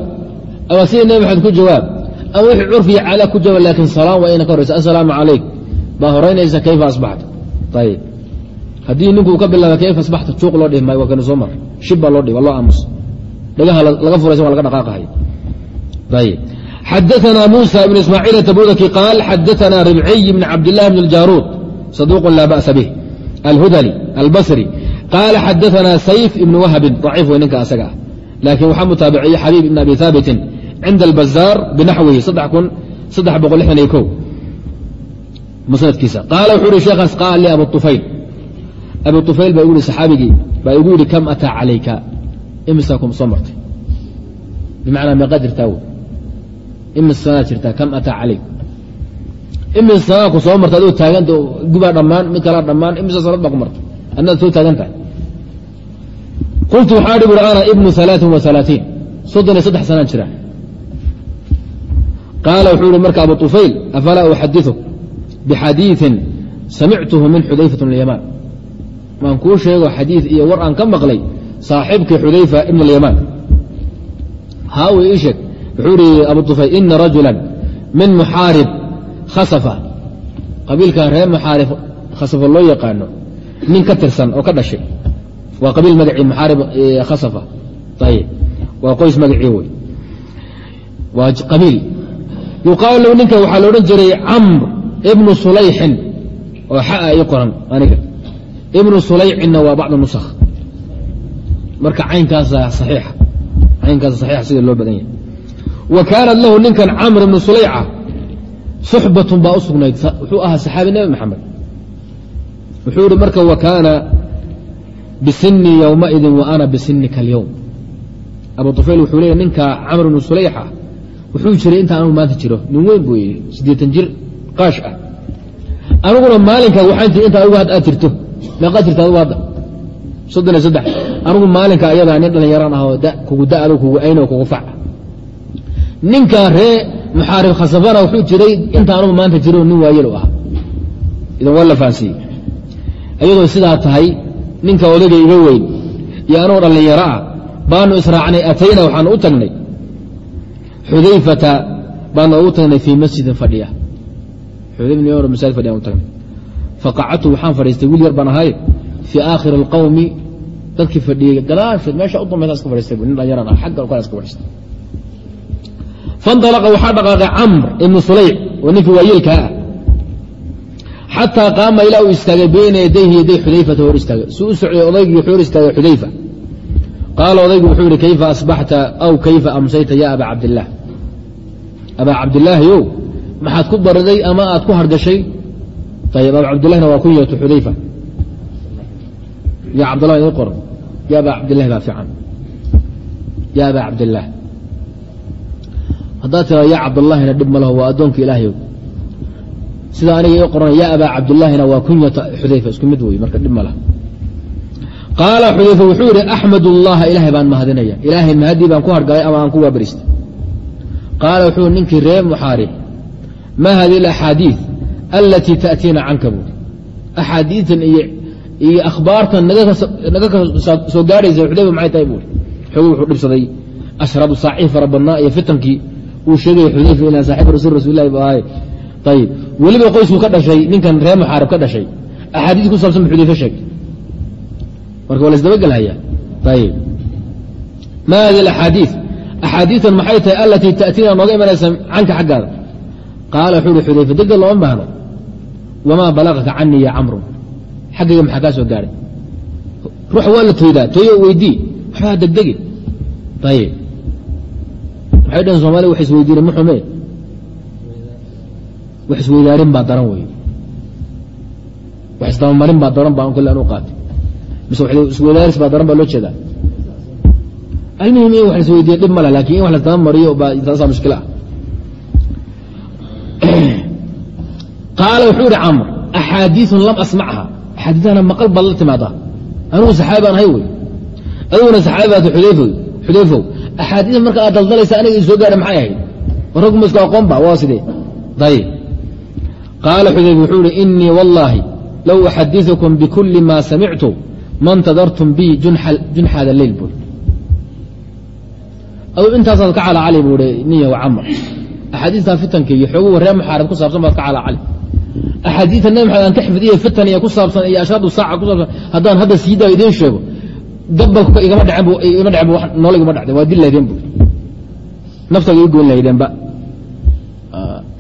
ama sida nebi maxamed ku jawaab ama wixii curfiya caala ku jawaab laakiin salaam waa ina ka horeysa assalaamu calayk baa horeynaysa kayfa asbaxta? Ayib haddii ninkuu ka bilaaba kayfa asbaxta juuq loo dhihi maayo waa kanu soo mar. Shib baa loo dhihi waa loo aamusa dhagaha laga furaysan wa laga dhaqaaqahay ayib xadaana muusa ibn ismaaciil tabudaki qaal xadaana ribciy bn cabdillahi bn اljaruud saduuq laa ba'sa bih. Alhudali albasri qaala xadaana sayf ibn wahabin daciif wey ninka asaga ah. Laakiin waxaa mutaabiciyey xabiib ibn abi haabitin cinda albazaar binaxwihi musnadkiisa qaala wuxuu ihi sheekhaas qaal li abu ufayl abu ufayl baa igu yihi saxaabigii baa igu yidhi kam ataa calayka? Imisaa kum soo martay. Bimacnaa meeqaa jirtaa wey imis jirtaa? Kam ataa calayk? Imis ku soo marta adoo taaganta gubaa dhammaan mid kalaa dhammaan imisa sanad baa ku martay. Adnaad soo taagan tahay. Qultu waxaa hi ana ibnu alaain wa alaatiin soddon iyo saddex sanaan jira. Qaala wuxuu ihi marka abu طufayl afalaa uxadiثuk bixadiiin samictuhu min xudayfat اlyamaan waan kuu sheego xadiid iyo war aan ka maqlay saaxiibkii xudayfa ibn اlyamaan haawi ii sheeg wuxuu ihi abu ufay ina rajula min muxaarib khasafa qabiilkan reer muxaarib khasafa loo yaqaano nin ka tirsan oo ka dhashay waa qabiil magacii muxaarib khasafa ayb waa qoys magacii wey waa qabiil yuqaalu ninka waxaa la odhan jiray camr ibnu sulayxin oo xaa ii qoran aniga. Ibnu sulaycinna waa bacdu nusakh. Marka caynkaasa saxiixa caynkaasa saxiixa sida loo badan yahay. Wa kaanat lahu ninkan camr ibnu sulayca suxbatun baa u sugnayd. Wuxuu ahaa saxaabi nebi maxamed wuxuu ihi marka wa kaana bisinii yowmaidin wa ana bisinika alyowm abu طufayl wuxuu leeya ninka camr ibnu sulayxa wuxuu jiray inta anugu maanta jiro. Nin weyn buu yidhi siddeetan jir qaash ah. Aniguna maalinkaa waxaan jiri inta adugu aad jirto. Meeqaad jirta adugu hadda? Soddon iyo saddex. Anigu maalinka ayadaa nin dhallinyaraan ahoo kugu da'do kugu ayno kugu fac. Ninkaa ree muxaarib khasafana wuxuu jiray inta anugu maanta jiro nin waayelu ah. Idan waa la fahansiiyey iyadoo sidaa tahay ninka odayga iga weyn iyo anoo dhallinyaro ah baanu israacnay atayna waxaanu u tagnay. Xudayfata baanu ugu tagnay fii masjidin fadhiya xudayfa masaajid fadhiyan u tagnay faqacadtu waxaan fadhiistay wiil yar baan ahay fii aakhiri alqawmi dadkii fadhiyey gadaashood meesha u dambaysa iska fadhiistay nin dhallinyaran ah xagga kale iska fadhiistay. Faindalaqa waxaa dhaqaaqay camr ibnu sulayc oo ninkii waayeelkaa ah. Xataa qaama ilaa uu istaagay bayna yadayhi yaday xudayfata hor istaagay. Suu u socday odaygii wuxuu hor istaagay xudayfa. Qaala odaygu wuxuu yihi kayfa asbaxta aw kayfa amsayta ya abaa cabdillaah abaa cabdillaahi ow maxaad ku bariday ama aad ku hargashay? Ayb abaa cabdillahina waa kunyatu xudayfa. Ya cabdillah idin qoran ya abaa cabdillahi baa fiican. Ya abaa cabdillaah haddaad tirado ya cabdallahina dhib ma waa addoonka ilaahayow sida aniga ii qoran ya abaa cabdillaahina waa kunyata xudayfa isku mid wey marka dhib ma qaala xudayfa wuxuu yidhi axmad ullaha ilaahay baan mahadinaya. Ilaahay mahadii baan ku hargalay ama aan ku waabaristay qaala wuxuu ninkii ree muxaarib ma hadihi alaxaadiid alatii ta'tiina canka buuri axaadiitan iyo akhbaartan naga soo gaadhaysa xudayfa maxay tahay buuri xogii wuxuu dhibsaday ashrabu saacii fara badnaa iyo fitankii uu sheegaya xudayfa inaa saaxiib rasuul rasulillahi bu ahay ayib weliba qoysku ka dhashay ninkan ree muxaarib ka dhashay axaadiis ku saabsan bu xudayfe sheegay marka waa la isdabagelhaya ayib ma hadi axaadii axaadiian maxay tahay alatii ta'tiina nooga imanaysa canka xaggaada qaala wuxuu uhi xudayfa degdeg looma baahno wamaa balagaka canii ya camru. Xaggayga maxaa kaa soo gaadhay ruux waa la toydaa tooyo weydii. Waxbaa degdegi. Ayib waxay dhaheen soomaliya wax isweydiinen muxume wax isweydaarin baa daran wey wax isdabamarin baa daran baa kole anu qaatay. Mise isweydaaris baa daran baa loo jeedaa. Almuhim in wax isweydiiye dhib male laakiin in wax lasdaba mariyo taasaa mushkila. ah qaala wuxuu ihi camr axaadiiun lam asmacha axaadiidana maqal baad la timaadaa. Anugu saxaabi baan ahay wey. Adiguna saxaabi baat xudayfow axaadiia marka aad daldalaysa aniga i soo maxay ahayd? Raguma isku aqoon ba waa sidee? Ayib qaala xudayfa wuxuu ihi inii wallaahi low uxadiثukum bikuli ma samictu ma ntadartum bi junxaada leyl buuri adu intaasaad ka calacali buui niya camr axaadiistaa fitanka iyo xoogu reer muxaarib ku saabsan baad ka calacali axaadiita nabi maxamed aan ka xifdiye fitan iyo ku saabsan iyo ashraadu saaca ku saabsan haddaan hadda siidaa idiin sheego dabba igama dhacen nool igama dhacden waa dil bu naftaga ii goyn lahaydeenba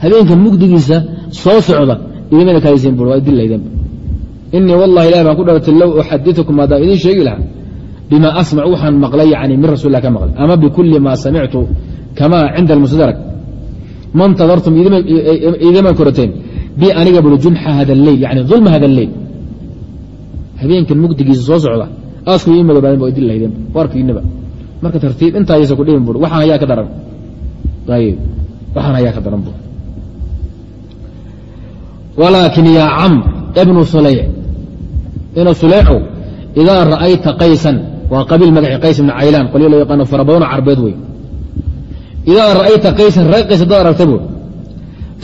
habeenka mugdigiisa soo socda idimana kaaysiin bui waa dil lahaydeenba inii wallahi ilahi baan ku dhaartay low uxadiثukum haddaan idiin sheegi lahaa bima asmac waxaan maqlay yani min rasul ka maqlay ama bikuli ma samictu kama cinda almustadrak ma ntadartum idiman korateen bi aniga bui junxa hada leyl yani ulma hada leyl habeenkan mugdigiisa soo socda aasku ii madoobaadeen ba dil lahaydeen warkiinaba marka tartiib intaayasa ku dhihin bui waxaan hayaa ka daran. Ayib waxaan hayaa ka daran bu walaakin yaa camr ibnu sulayc inu sulaycow idaa ra'ayta qaysan waa qabiil magaci qays ibnu caylaan qolyo loo yaqaano fara carbeed wey idaa ra'ayta qaysan ree qays haddaad aragta buur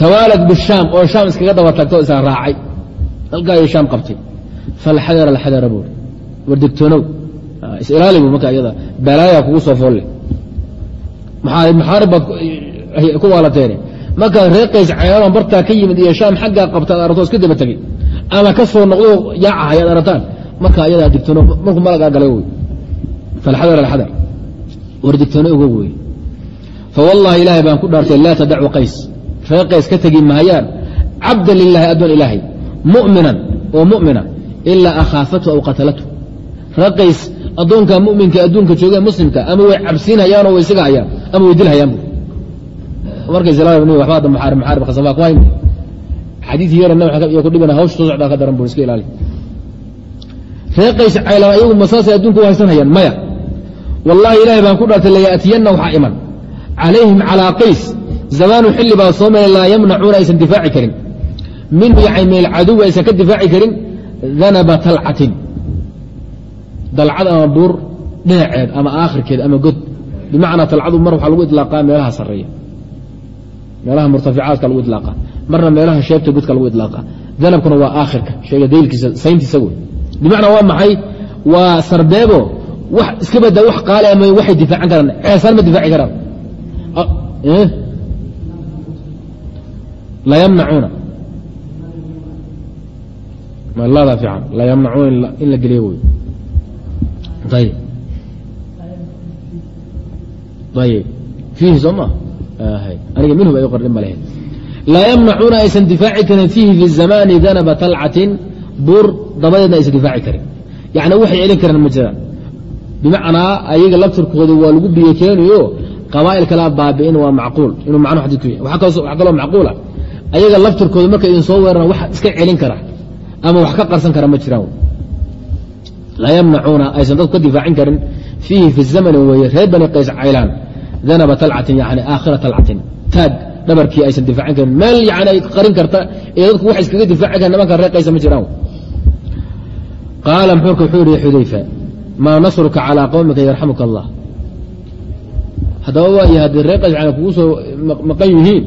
tawaalad bishaam oo shaam iskaga daba tagto o isla raacay. Halkaa ayay shaam qabtay. Falxadar alxadara buuri war digtoonow is ilaali bu marka iyada. Balaaya kugu soo foolle maxaarib baad ku waalateene? Markaad reer qays cayaalan bartaa ka yimid iyo shaam xaggaa qabta ad arato iska daba tegey ama ka soo noqdo yaacahay ad arataan. Marka ayadaa digtoono markuu malagaa galay wey falxadar alxadar war digtoono ogo wey fawallahi ilaahay baan ku dhaartay laa tadacu qays reer qays ka tegi mahayaan cabdan lilahi addoon ilaahay mu'minan oo mu'mina ilaa akhaafathu aw qatalatu reer qays addoonka muminka adduunka jooga muslimka ama way cabsiinhayaanoo way isaga hayaan ama way dilhayaan markaywaxbaa maxaarib maxaarib khasabaa ku hayn xadiidkii yara nabi iyo ku dhibana hawsha soo socdaa ka daran buu iska ilaali reer qays caylan ayagu masaasay adduunka u haysanhayaan maya wallaahi ilaahay baan ku dhaartay layaatiyanna waxaa iman calayhim calaa qays zamaanu xilli baa soo maray laa yamnacuuna aysan difaaci karin minhu yani min alcaduwi aysan ka difaaci karin danaba talcatin dalcad ama buur dhinaceed ama aakhirkeed ama god bimacnaa talcadu mar waxaa lagu ilaaqaa meelaha sareeya meelaha murtaficaadka lagu ilaaqa marna meelaha sheebta godka lagu ilaaqa danabkuna waa aakhirka sheega daylkiisa sayntiisa wey bimacnaa waa maxay waa sarbeebo wax iska badaa wax qaali ama waxay difaacan karaan ceesaan ma difaaci karaan la yamnacuuna lada fiican la yamnacuuna in la geliyo wey ayb ayb fiihi soo ma aniga minhu ba qordhin ma lahayd laa yamnacuuna aysan difaaci karin fiihi fi zamani danaba talcatin buur dabadeedna aysan difaaci karin. Yani waxay celin karaan ma jiraan bimacnaa ayaga laftirkooda waa lagu biyo keenayo qabaa'il kalaa baabi'in waa macquul. Inuu macnuhu xadiidku yahay. Waxaa kaloo macquula ayaga laftirkooda markay idin soo weeraraan wax iska celin kara. Ama wax ka qarsan kara ma jiraan. Laa yamnacuuna aysan dadku ka difaacin karin. Fiihi fi zamani weeye reer bani qays caylaan. Danaba talcatin yani aakhira talcatin. Taag dhabarkii aysan difaacin karin. Meel yani ay qarin karta ee dadku wax iskaga difaaci kara nimanka reer qaysa ma jiraan. Qaala muxuurka wuxuu yihi xudayfa maa nasruka calىa qowmika yarxamuka allah haddaba waaya haddii reer qadicana kugu soo maqan yihiin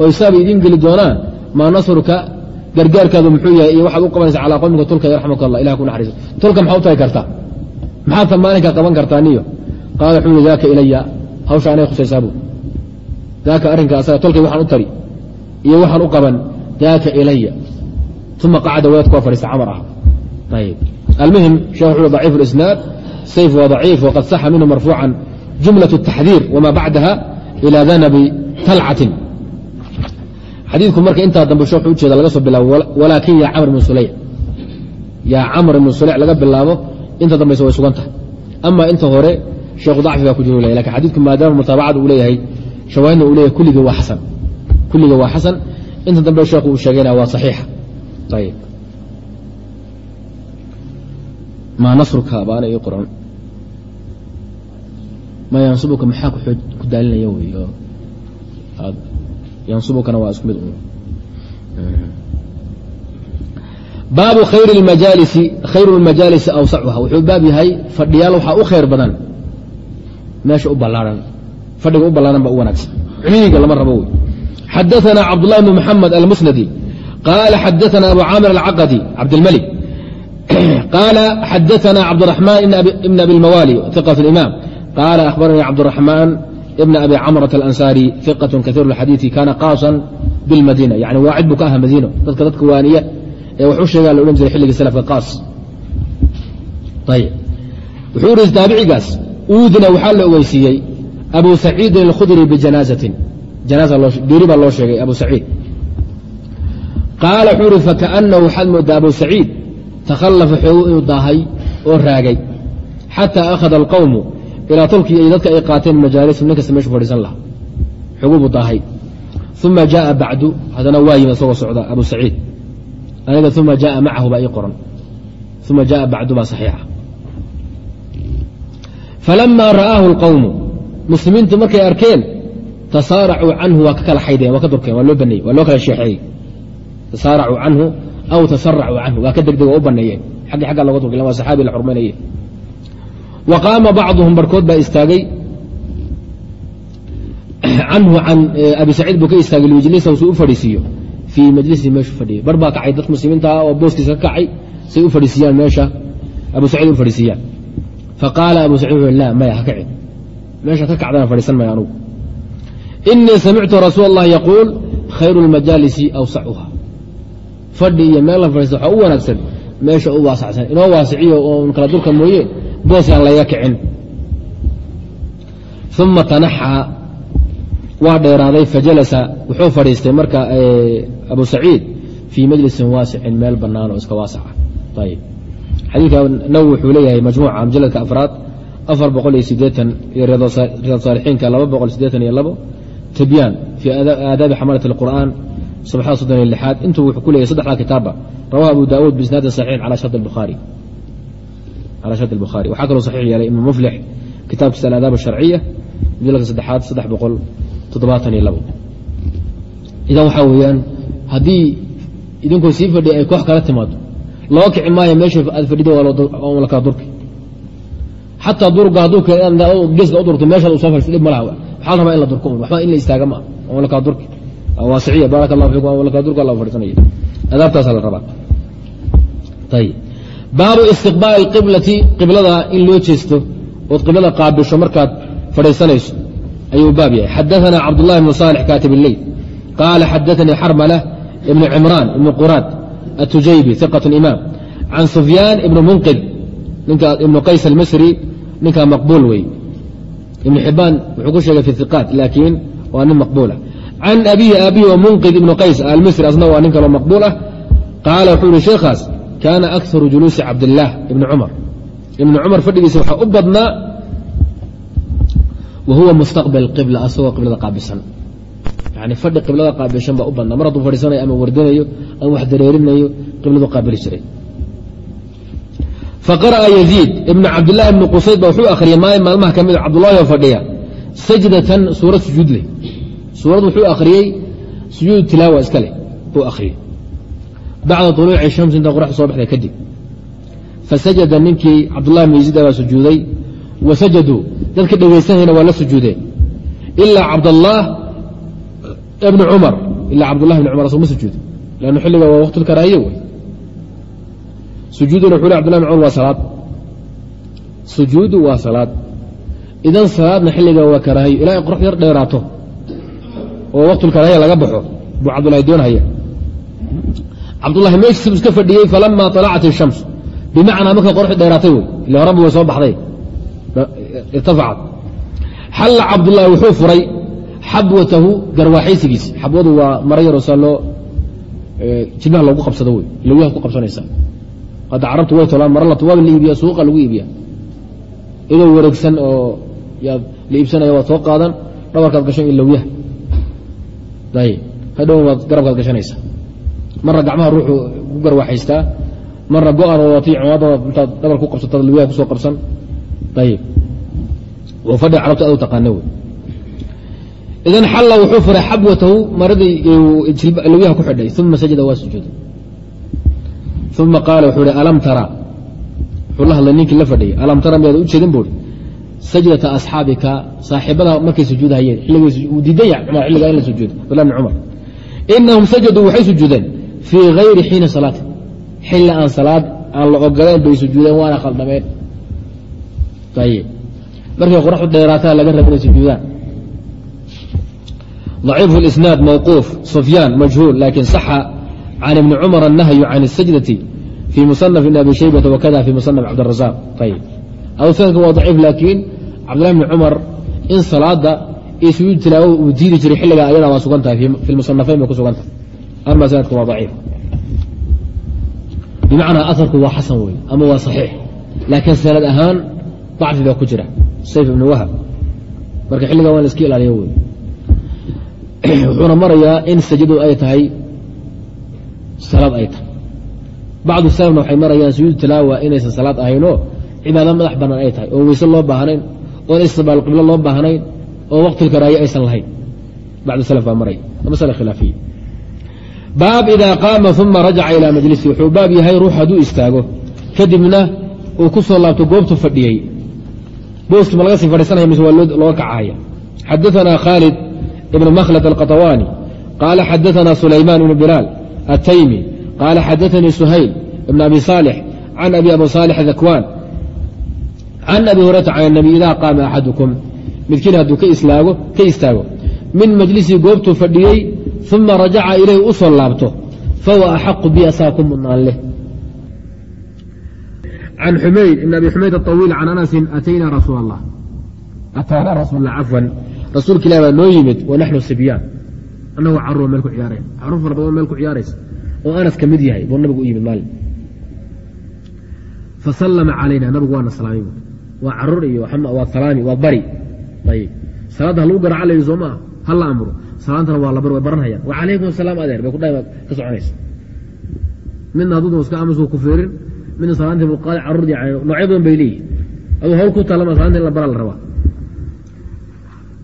oo isaaba idiin geli doonaan maa nasruka gargaarkaadu muxuu yahay iyo waxaad u qabanaysa calaa qomika tulka yarxamuka allah ilah ku naxariiso. Tulka maxaa u tari kartaa? Maxaadta maalinka qaban kartaa niyo? Qaala wuxuu yidhi daaka ilaya hawsha anay khusaysaa buu daaka arrinka asaga tolkay waxaan u tari iyo waxaan u qaban daaka ilaya uma qacda wadaadku waa fadhiista camar ah ayb almuhim sheekh wuxu uhi daciif alisnaad sayf waa daciif waqad saxa minhu marfuucan jumlaة الtaxdiir wma bacdaha ilى danabi talcatin xadiidku marka intaa dambe shekh wuxuu ujeeda laga soo bilaabo walaakin ya camr ibn suley yaa camr ibn suleyc laga bilaabo inta dambayse way sugan tahay ama inta hore sheekhu dacfi baa ku jiro lay lakin xadiidku maadaama mutaabacada uu leeyahay shawaahidna uu leeyahay kulligii waa xasan kulliga waa xasan inta dambe sheekhu uu sheegayna waa saxiixa ayib maa nasruka baana ii qoran ma yansubuka maxaa ku daalinaya wey yansubukana waa isku mid baabu khayr majaalisi khayru اlmajaalisi awsacuha wuxuu baab yahay fadhiyaal waxaa u khayr badan meesha u ballaaran fadhiga u ballaaran ba u wanaagsan cimiiga lama rabo wey xadaثna cabdالlah bn mxamed almusnadi qaala xadaثna abu caamir alcaqadi cabdاlmlik qaala xadaثna cabdالرaحman ibn abi اlmawali ثiqaة اimam qaala akhbaranii cabdالرaحman ibn abi camrة alansaari ثiqaة kaثيir اxadiiثi kana qaasan biاlmadina yani waacid buu ka aha madiino dadka dadka waaniya ee wax u sheegaa la odhan jiray xilligii salafka qaas ayb wuxuu ihi taabicigaas uudina waxaa la ogeysiiyey abu saciidin اlkhudri bijanaazatin geeri baa loo sheegay abu saciid qaala wuxuu ihi fakaأnahu waxaad moodaa abu saciid takhallafa xoogu inuu daahay oo raagay xataa akhada alqowmu ilaatolkii ay dadka ay qaateen majaalisu nin kasta meeshu fadhiisan laha xugubu daahay. Uma jaaa bacdu haddana waa yimi isagoo socda abu saciid. Aniga uma jaaa macahu baa ii qoran. Uma jaaa bacdu baa saxiixa. Falamaa ra'aahu اlqowmu muslimiintu markay arkeen tasaaracuu canhu waa ka kala xaydeen waa ka durkeen waa loo baneeyey waa loo kala sheexeeyey. Tasaaracuu canhu aw tasaracuu canhu waa ka degdeg oo u baneeyeen. Xaggii xagga loga durkay waa saxaabi la xurmanayey wa bacduhum barkood baa istaagay canhu can abi saciid buu ka istaagay lijlisahu si u fadhiisiiyo fii majlisihi meeshu fadhiyay bar baa kacay dad muslimiinta ah oo booskiisa ka kacay say u fadhiisiiyaan meesha abu saciid u fadhiisiiyaan faqaala abu sacid wuxu la maya ha kacin meeshaad ka kacdana fadhiisan maya anugu inii samictu rasuul allah yaquul khayru lmajaalisi awsacuha fadhi iyo meel la fadhiista waxaa u wanaagsan meesha u waasacsan inoo waasiciyo oon kala durka mooye booskaan layga kicin. Uma tanaxaa waa dheeraaday fajalasa wuxuu fadhiistay marka abu saciid fii majlisin waasicin meel bannaan oo iska waasaca ayb xadiidka nawi wuxuu leeyahay majmuuca majaladka afraad afar boqol iyo sideetan iyo riyaad saalixiinka laba boqol sideetan iyo labo. Tibyaan fii aadaabi xamalat اlqur'an sabxada soddon iyo lixaad. Intuu wuxuu ku leeyahy saddexda kitaaba rawahu abu daawuud biisnaadin saxiix calى shart bukhaari al shart buhaari waxaa kaloo saxiix yeelay imaam muflix kitaabkiisa aladaab asharciya jilka saddexaad saddex boqol toddobaatan iyo labo idaa waxaa weeyaan haddii idinkoo sii fadhiya ay koox kala timaado loo kici maayo meesha aad fadhida waa la kala durki xataa durga hadduu geeska u durto meeshaad u soo fadhiso dhib ma laha waxaa la rabaa in la durko un waxba in la istaaga ma ah on la kala durki waasiciya baarak allah fiikum on la kala durko alla fadhiisanaya adaabtaasaa la rabaa ayib baabu istiqbaali qiblati qiblada in loo jeesto ood qiblada qaabisho markaad fadhiisanayso ayuu baab yahay. Xadaana cabdulahi bnu saalix kaatib illeyl qaala xadaanii xarmala ibnu cimraan ibnu quraad atujaybi iqat imaam. Can sufyaan ibnu munqid ibnu qays almisri ninkaa maqbuul wey ibnu xibaan wuxuu ku sheegay fi iqaat laakiin waa nin maqbuulah can abihi aabihi oo munqid ibnu qays almisri asna waa nin kaloo maqbuul ah. Qaala wuxuu ihi sheekhaas kaana akharu juluusi cabdillaah ibni cumar. Ibni cumar fadhigiisa waxaa u badnaa wahuwa mustaqbal qibla asagoo qiblada qaabilsan yani fadhi qiblada qaabilshan baa u badnaa. Mar hadduu fadhiisanayo ama wardanayo ama wax dareerinayo qibladu qaabili jiray. Faqara'a yaziid ibnu cabdillahi ibni qusayd ba wuxuu akhriyay maalin maalmaha ka mid cabdullahi oo fadhiya sajdatan suurad sujuud leh suurad wuxuu akhriyey sujuud tilaawa iska leh buu akhriyey bacda طuluuci shamsi inta qoraxda soo baxday kadib fasajada ninkii cabdullahi ibn yaziid baa sujuuday wa dadka dhegaysanayna waa la sujuudeen ilaa cabdاllaah ibni cumar ilaa cabdullahi ibni cumar asuma sujuudo lannu xilliga waa waqtu karaahiye wey sujuuduna wuxu le abdullah ibn cumar waa salaad sujuudu waa salaad idan salaadna xilliga waa karaahiyo ilaa qorax yar dheeraato oo waqtulkaraahiya laga baxo buu cabdullahi doonhaya cabdullahi meeshiisbu iska fadhiyey falama alacat ishams bimacnaa markay qoraxdu dheeraatay wey ile horanba way soo baxday. Irtafacat. Xalla cabdullaahi wuxuu furay xabwatahu garwaaxaysigiis. Xabwadu waa maro yaroo saa loo jilmaha loogu qabsado wey lawyahaad ku qabsanaysaa hadda carabtu way tolaan mara waa la iibiya suuqa lagu iibiya idoo wareegsan oo yaad la iibsanaya waad soo qaadan dhabarkaad gashan iyo lawyaha ayb hadhow waad garabkaad gashanaysa marna gacmaha ruuxu ku garwaaxaystaa marna go-an wati cimaada intaad dhabar ku qabsata lawyaha ku soo qabsan. Ayib oo fadhiga carabta aad u taqaana wey. Idan xalla wuxuu furay xabwatahu maradii lawyaha ku xidhay uma sajada waa sujuuday uma qaala wuxuu hi alam tara? Wuxuu la hadlay ninkii la fadhiyay alam tara miyaad u jeedin? buuri sajdata asxaabika saaxiibada markay sujuudahayeen diidan yahay cumar xilligaa in la sujuudo. Abdullah bn cumar. Inahum sajaduu waxay sujuudeen fii hayri xiini salaati xilli aan salaad aan la ogoleen bay sujuudeen waana khaldameen ayib markay qoraxdu dheeraataa laga raba inay sujuudaan ضaciifu اlisnaad mawquuf sufyaan majhuul lakin saxa can ibni cumar الnahyu can الsajdati fii musanaf ibn abi shaybata wakada fii musanaf cabdirazaq ayib awsanka waa daciif laakiin cabdillahi bni cumar in salaada iyo sujuud tilaawo uu diidi jiray xilligaa ayadaa waa sugan tahay fi lmusanafayn bay ku sugan tahay ama sanadku waa daciif bimacnaa aharku waa xasan wey ama waa saxiix laakiin sanad ahaan dacfi baa ku jira sayf ibni wahab marka xilligaa waa la iska ilaaliyo wey wuxuuna marayaa in sajadu ay tahay salaad ay tahay bacdu salafna waxay marayaan sujuud tilaawa inaysan salaad ahaynoo cibaado madax banaan ay tahay oon weyse loo baahnayn oon istibaal qiblo loo baahnayn oo waqti karaaye aysan lahayn bacdu salaf baa maraya masale khilaafiya baab idaa qaama uma rajaca ilaa majlisi wuxuu baab yahay ruux hadduu istaago kadibna uu ku soo laabto goobtu fadhiyey booski ma laga sii fadhiisanaya mise waa looga kacahaya xadaanaa khaalid ibn makhlad alqaطawaani qaala xadaثana sulayman ibn bilaal الtaymi qaala xadaثanii suhayl ibn abi صaalix can abi abu صaalix dakwan can abi hurayrata can الnabi idaa qaama axadukum midkiin hadduu ka istaago min majlisii goobtuu fadhiyey uma rajaca ilayh u soo laabto fahuwa axaqu bi asaa ku mudnaan leh can xumayd ibn abi xumayd aطawiil can anasin atayna rasuul allah ataana rasuul cafwan rasuulka ilah baa noo yimid wa naxnu sibyaan annagoo carruur meel ku ciyaarayn carruur fara badan meel ku ciyaaraysa oo anas ka mid yahay buu nabigu u yimid maalin fasallama calayna nabigu waana salaamay waa carruur iyo waa salaami waa bari ayib salaadda ha lagu garaca la yidhi soo maaha ha la amro salaantana waa labar way baranhayaan. Wa calaykum asalaam adeer bay kudha ka soconaysa. Midna hadduu iska amusuu ku fiirin midna salaantii buu qaaday carruurdii noocyo badan bay leeyihiin aduu hawl ku taalama salaanta in la bara la rabaa.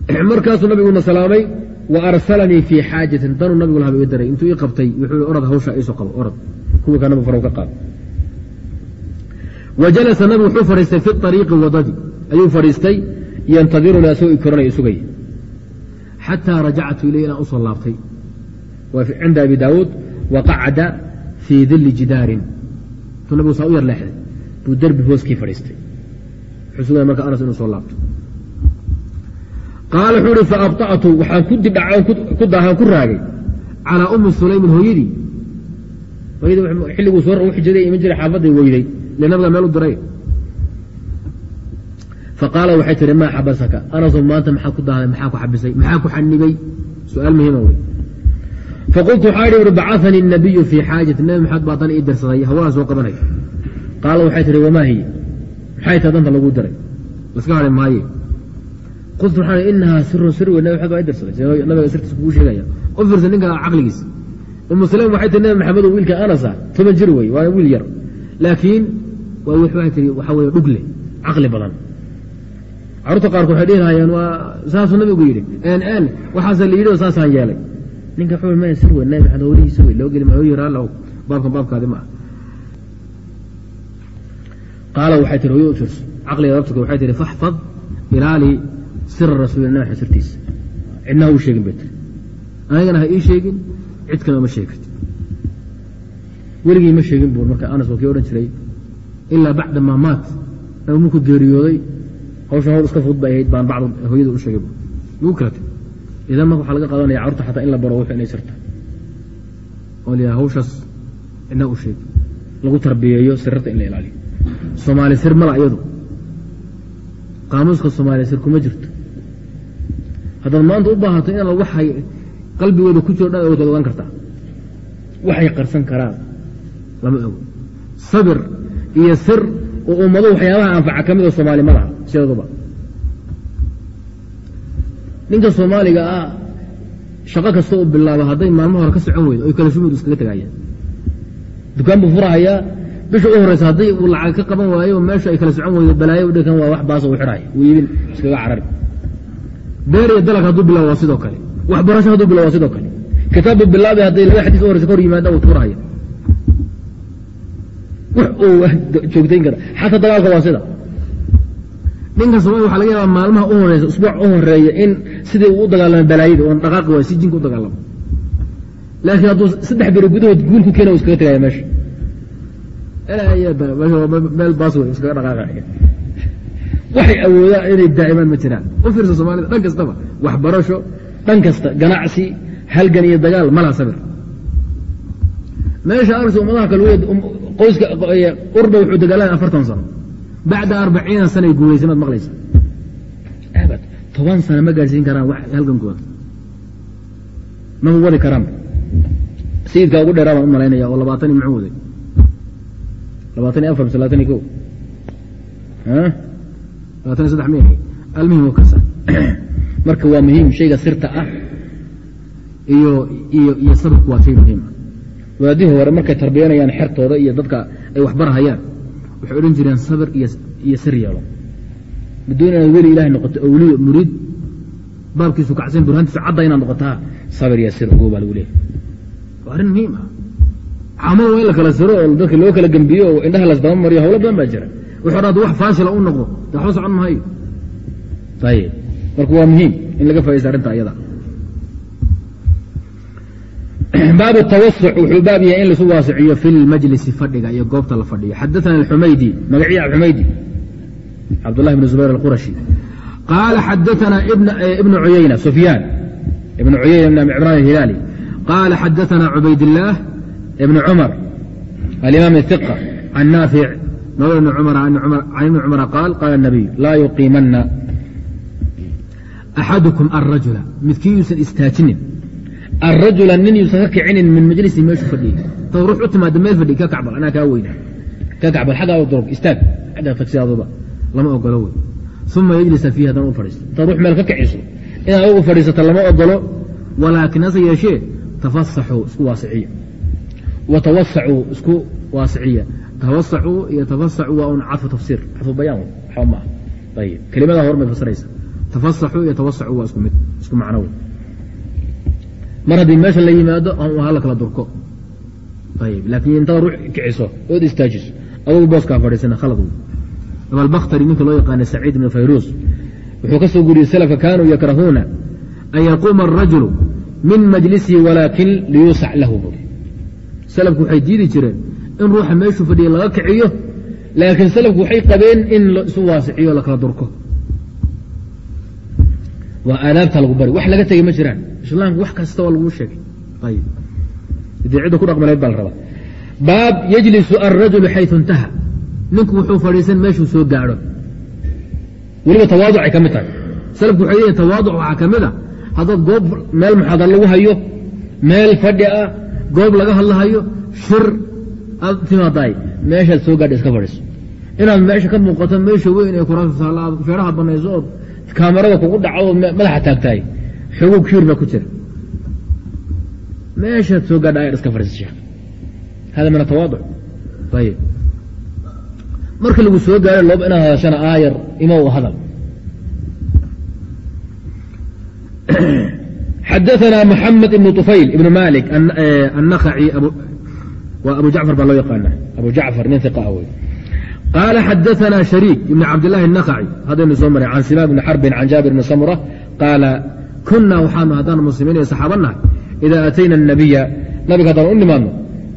Markaasuu nabiguna salaamay wa arsalanii fii xaajatin danuu nabigu lahaa iga daray. Intuu ii qabtay wuxuu orad hawshaa iisoo qabo orad kuwii ka nabigu farow ka qaado. Wa jalasa nabigu wuxuu fadhiistay fi ariiqi wadadii ayuu fadhiistay yantadiruni asagoo ikoranaya sugaya xataa rajactu ilay inaan u soo laabtay cinda abi daawuud waqacada fii dilli jidaarin intuu nabigu saa u yar leexday buu derbi hooskii fadhiistay wuxuu marka anas inuu soo laabto qaala wuxuu ihi faabطactu waxaan ku dibdhacan ku daahaan ku raagay calىa umi sulaymin hooyadii hooyadii xilliguu soo u xijaday iman jiray xaafadday weyday ile nabiga meel u diray faqaala waxay tihi maa xabasaka anaso maanta maxaa ku daaday maxaa ku xabisay maxaa ku xanibay su'aal muhiima wey faqultu waxaa idhi uri bacahanii الnabiyu fii xaajati nabi maxamed baa dan ii dirsaday hawlaha soo qabanay qaala waxay tihi wamaa hiya maxay tahay danta laguu diray laska hadhi maaye qultu waxaan inahaa sirun sir wey nabi maxamed baa dirsaday nabiga sirtiisa kugu sheegaya u fiirsan ninka caqligiisa umu sulaim waxay tihi nabi maxamed oo wiilka anasa toban jir wey waa wiil yar laakiin waxay tihi waxaa weye dhugle caqli badan carruurta qaarkood waxay dhihi lahayeen waa saasuu nabigu yidhi. N waxaasa la yidhi saasaan yeelay. Ninka wuxuu maya sir wey nabi maxamed hawlihiisa wey loo geli ma hooyi raalow baabkan baabkaadi ma ah qaala waxay tihi fiirso caqliga dabtuka waxay tihi faxfad ilaali sira rasuuli nabi maxamed sirtiisa. U sheegin bay tiri anigana ha ii sheegin cid kale uma sheegi karti weligii ma sheegin buu marka anas waa kii odhan jiray ilaa bacda maa maat. Nabigu markuu geeriyooday hawshan hawl iska fudud bay ahayd baan bacd hooyada u sheegay lagu kala idan marka waxaa laga qaadanaya carurta xataa in la baro wuxuu inay sirta. Oo la hawshaas cidna u sheeg. Lagu tarbiyeeyo sirarta in la ilaaliyo. Soomaali sir mala iyadu. Qaamuuska soomaaliya sir kuma jirto. Haddaad maanta u baahato inaad waxay qalbigooda ku jiro dhan waad ogaan kartaa. Waxay qarsan karaan. Lama ogo. Sabir iyo sir oo ummado waxyaabaha anfaca ka mida soomaali ma laha sideeduba ninka soomaaliga ah shaqo kasta u bilaabo hadday maalmo hore ka socon weydo oy kala shumid iskaga tegayaan dukaan buu furahayaa bisha u horeysa haddii uu lacag ka qaban waayo meesha ay kala socon weydo balaayo u dhekan waa wax baasa u xiraya uu iibin iskaga carari. Beer iyo dalag hadduu bilaabo waa sidoo kale. Waxbarasho hadduu bilabo waa sidoo kale. Kitaab buu bilaabay hadday laba xadiis u horeysa ka hor yimaada uu tuurahaya wax uu joogtayn kara xataa dagaalka waa sida ninka somalia waxa laga yaabaa maalmaha u horeysa usbuuc u horreeya in sidii uu u dagaalamo balaayada oon dhaqaaqi waay si jinka u dagaalamo laakiin hadduu saddex beri gudahood guul ku keena iskaga tegaya meesha. Meel baas wey waxay awoodaan inay daa'imaan ma jiraan. U fiirsa soomaalida dhan kastaba waxbarasho dhan kasta ganacsi halgan iyo dagaal malaha sabir. Meesha arsi ummadaha kale qoyska urba wuxuu dagaalamay afartan sano bacda arbaciina sanay guulaysa maad maqlaysa toban sano ma gaadhsiin karaan halgankooda mama wadi karaan sayidkaa ugu dheeraa baan u malaynaya oo labaatan iyo muxuu waday labaatan iyo afar mise labaatan iyo ko labaatan iyo saddex mi almuhim oo kasa marka waa muhiim shayga sirta ah iyo iyo iyo sabirku waa shay muhiim waadihii hore markay tarbiyanayaan xertooda iyo dadka ay waxbarahayaan waxay odhan jireen sabir iyo sir yeelo. Madoon inaad weli ilahay noqoto awliyo muriid baabkiisu kacsan burhaantiisu cadda inaad noqotaa sabir iyo sir ogo baa lagu leehay waa arrin muhiim ah. Caamada waa in la kala siro oo dadka loo kala gembiyo oo indhaha lasdaba mariyo hawlo badan baa jira. Wuxuu dhahda wax faashila u noqdo waxba socon maayo. Ayib marka waa muhiim in laga faa'idaysta arrinta ayada baabu tawasuc wuxuu baab yahay in laisu waasiciyo fi lmajlisi fadhiga iyo goobta la fadhiyo. Xadaana xumaydi magaciya xumaydi cabdulahi bn zubayr alqurashi qaala xadaana ibnu cuyayna sufyaan ibnu cuyayna ibn cimraan alhilaali qaala xadaana cubaydillaah ibn cumar alimaam iqa can naafic mawla ibni cumar can ibni cumara qaal qaala nabiy laa yuqiimanna axadukum alrajula midkii yuusan istaajinin alrajula nin yuusan ka kicinin min majlisi meeshu fadhiyey taw ruux u timaada meel fadhiy ka kacbal anaa kaa weyna ka kacbal xaggaa durog istaag xaggaa tagsidaaduba lama ogolo wey uma yejlisa fiihi haddana u fadhiisto taw ruux meel ka kiciso inaad ugu fadhiisato lama ogolo walaakin hase yeeshee tafasaxuu isku waasiciya wa isku waasiciya tawasacuu iyo tafasacuu waa un cadfu tafsiir cadfu bayaan waxba ma ayib kelimada hormay fasiraysa tafasaxuu iyo tawasacuu waa isku mid isku macno wey mar haddii meesha la yimaado hala kala durko. Laakiin intaad ruux kiciso ood istaajiso. Adugu booskaa fadhiisana khalad wey abalbakhtari ninka loo yaqaana saciid ibn fayruus wuxuu ka soo guriyey salafka kaanuu yakrahuuna an yaquuma arajulu min majlisihi walaakin liyuusac lahu. Salafku waxay diidi jireen in ruuxa meeshuu fadhiya laga kiciyo laakiin salafku waxay qabeen in isu waasiciyo la kala durko waa aadaabta lagu bari. Wax laga tegey ma jiraan. Islaamku wax kasta waa laguu sheegay. Cidda ku dhaqmanayd baa la rabaa. Baab yejlisu alrajulu xayu intaha. Ninku wuxuu fadhiisan meeshuu soo gaadho. Weliba tawaaducay ka mid tahay. Salafku waxay leeyihiin tawaaduc waxaa ka mid a. Haddaad goob meel muxaadar lagu hayo meel fadhi ah goob laga hadlahayo shir aad timaadaay meeshaad soo gaadha iska fadhiiso. Inaad meesha ka muuqato meesha weyn ee kuraasala aad feeraha banayso ood kaamarada kugu dhacdo madaxa taagtahay. Xogow kiir baa ku jira. Meeshaad soo gaadha ayaad iska fadhiisasha hada min atawaaduc ayib marka lagu soo gaadho looba inaad hadashana aayar imow hadal. Xadaثna mxamed ibn طufayl ibn malik eh, annakhaci waa abu jacfar baa loo yaqaana abu jacfar nin iqa ah wey qaala xadaana shariik ibn cabdlahi naqaci haddaynu soo maray can simaak bni xarbin can jaabir bni samura qaala kunaa waxaanu haddaan muslimiin iyo saxaabanahay idaa atayna الnabiya nabiga haddaan u nimaadno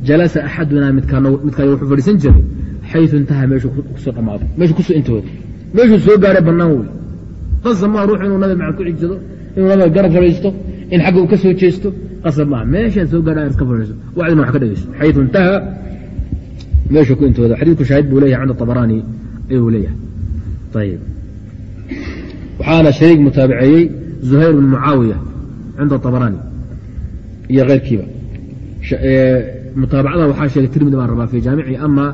jalasa axadunaa midkaay wuxuu fadhiisan jiray xayu intaha meeshu ku soo dhamaado meeshu ku soo intahooda meeshuu soo gaaray bannaan wey qasab maha ruux inuu nabi macad ku xigsado inuu nabiga garab fadhiisto in xagga uu ka soo jeesto qasab maaha meeshaad soo gaadha iska fadhiiso waxdina wax ka dhegeyso xayu intaha meeshu ku intooda. Xadiidku shaahid buu leeyahay cinda abaraani ayuu leeyahay. Ayib waxaana shariik mutaabiceeyey zuhayr bn mucaawiya cinda abaraani iyo keyrkiiba mutaabacada waxaa sheegay tirmidi baan rabaa fi jaamici ama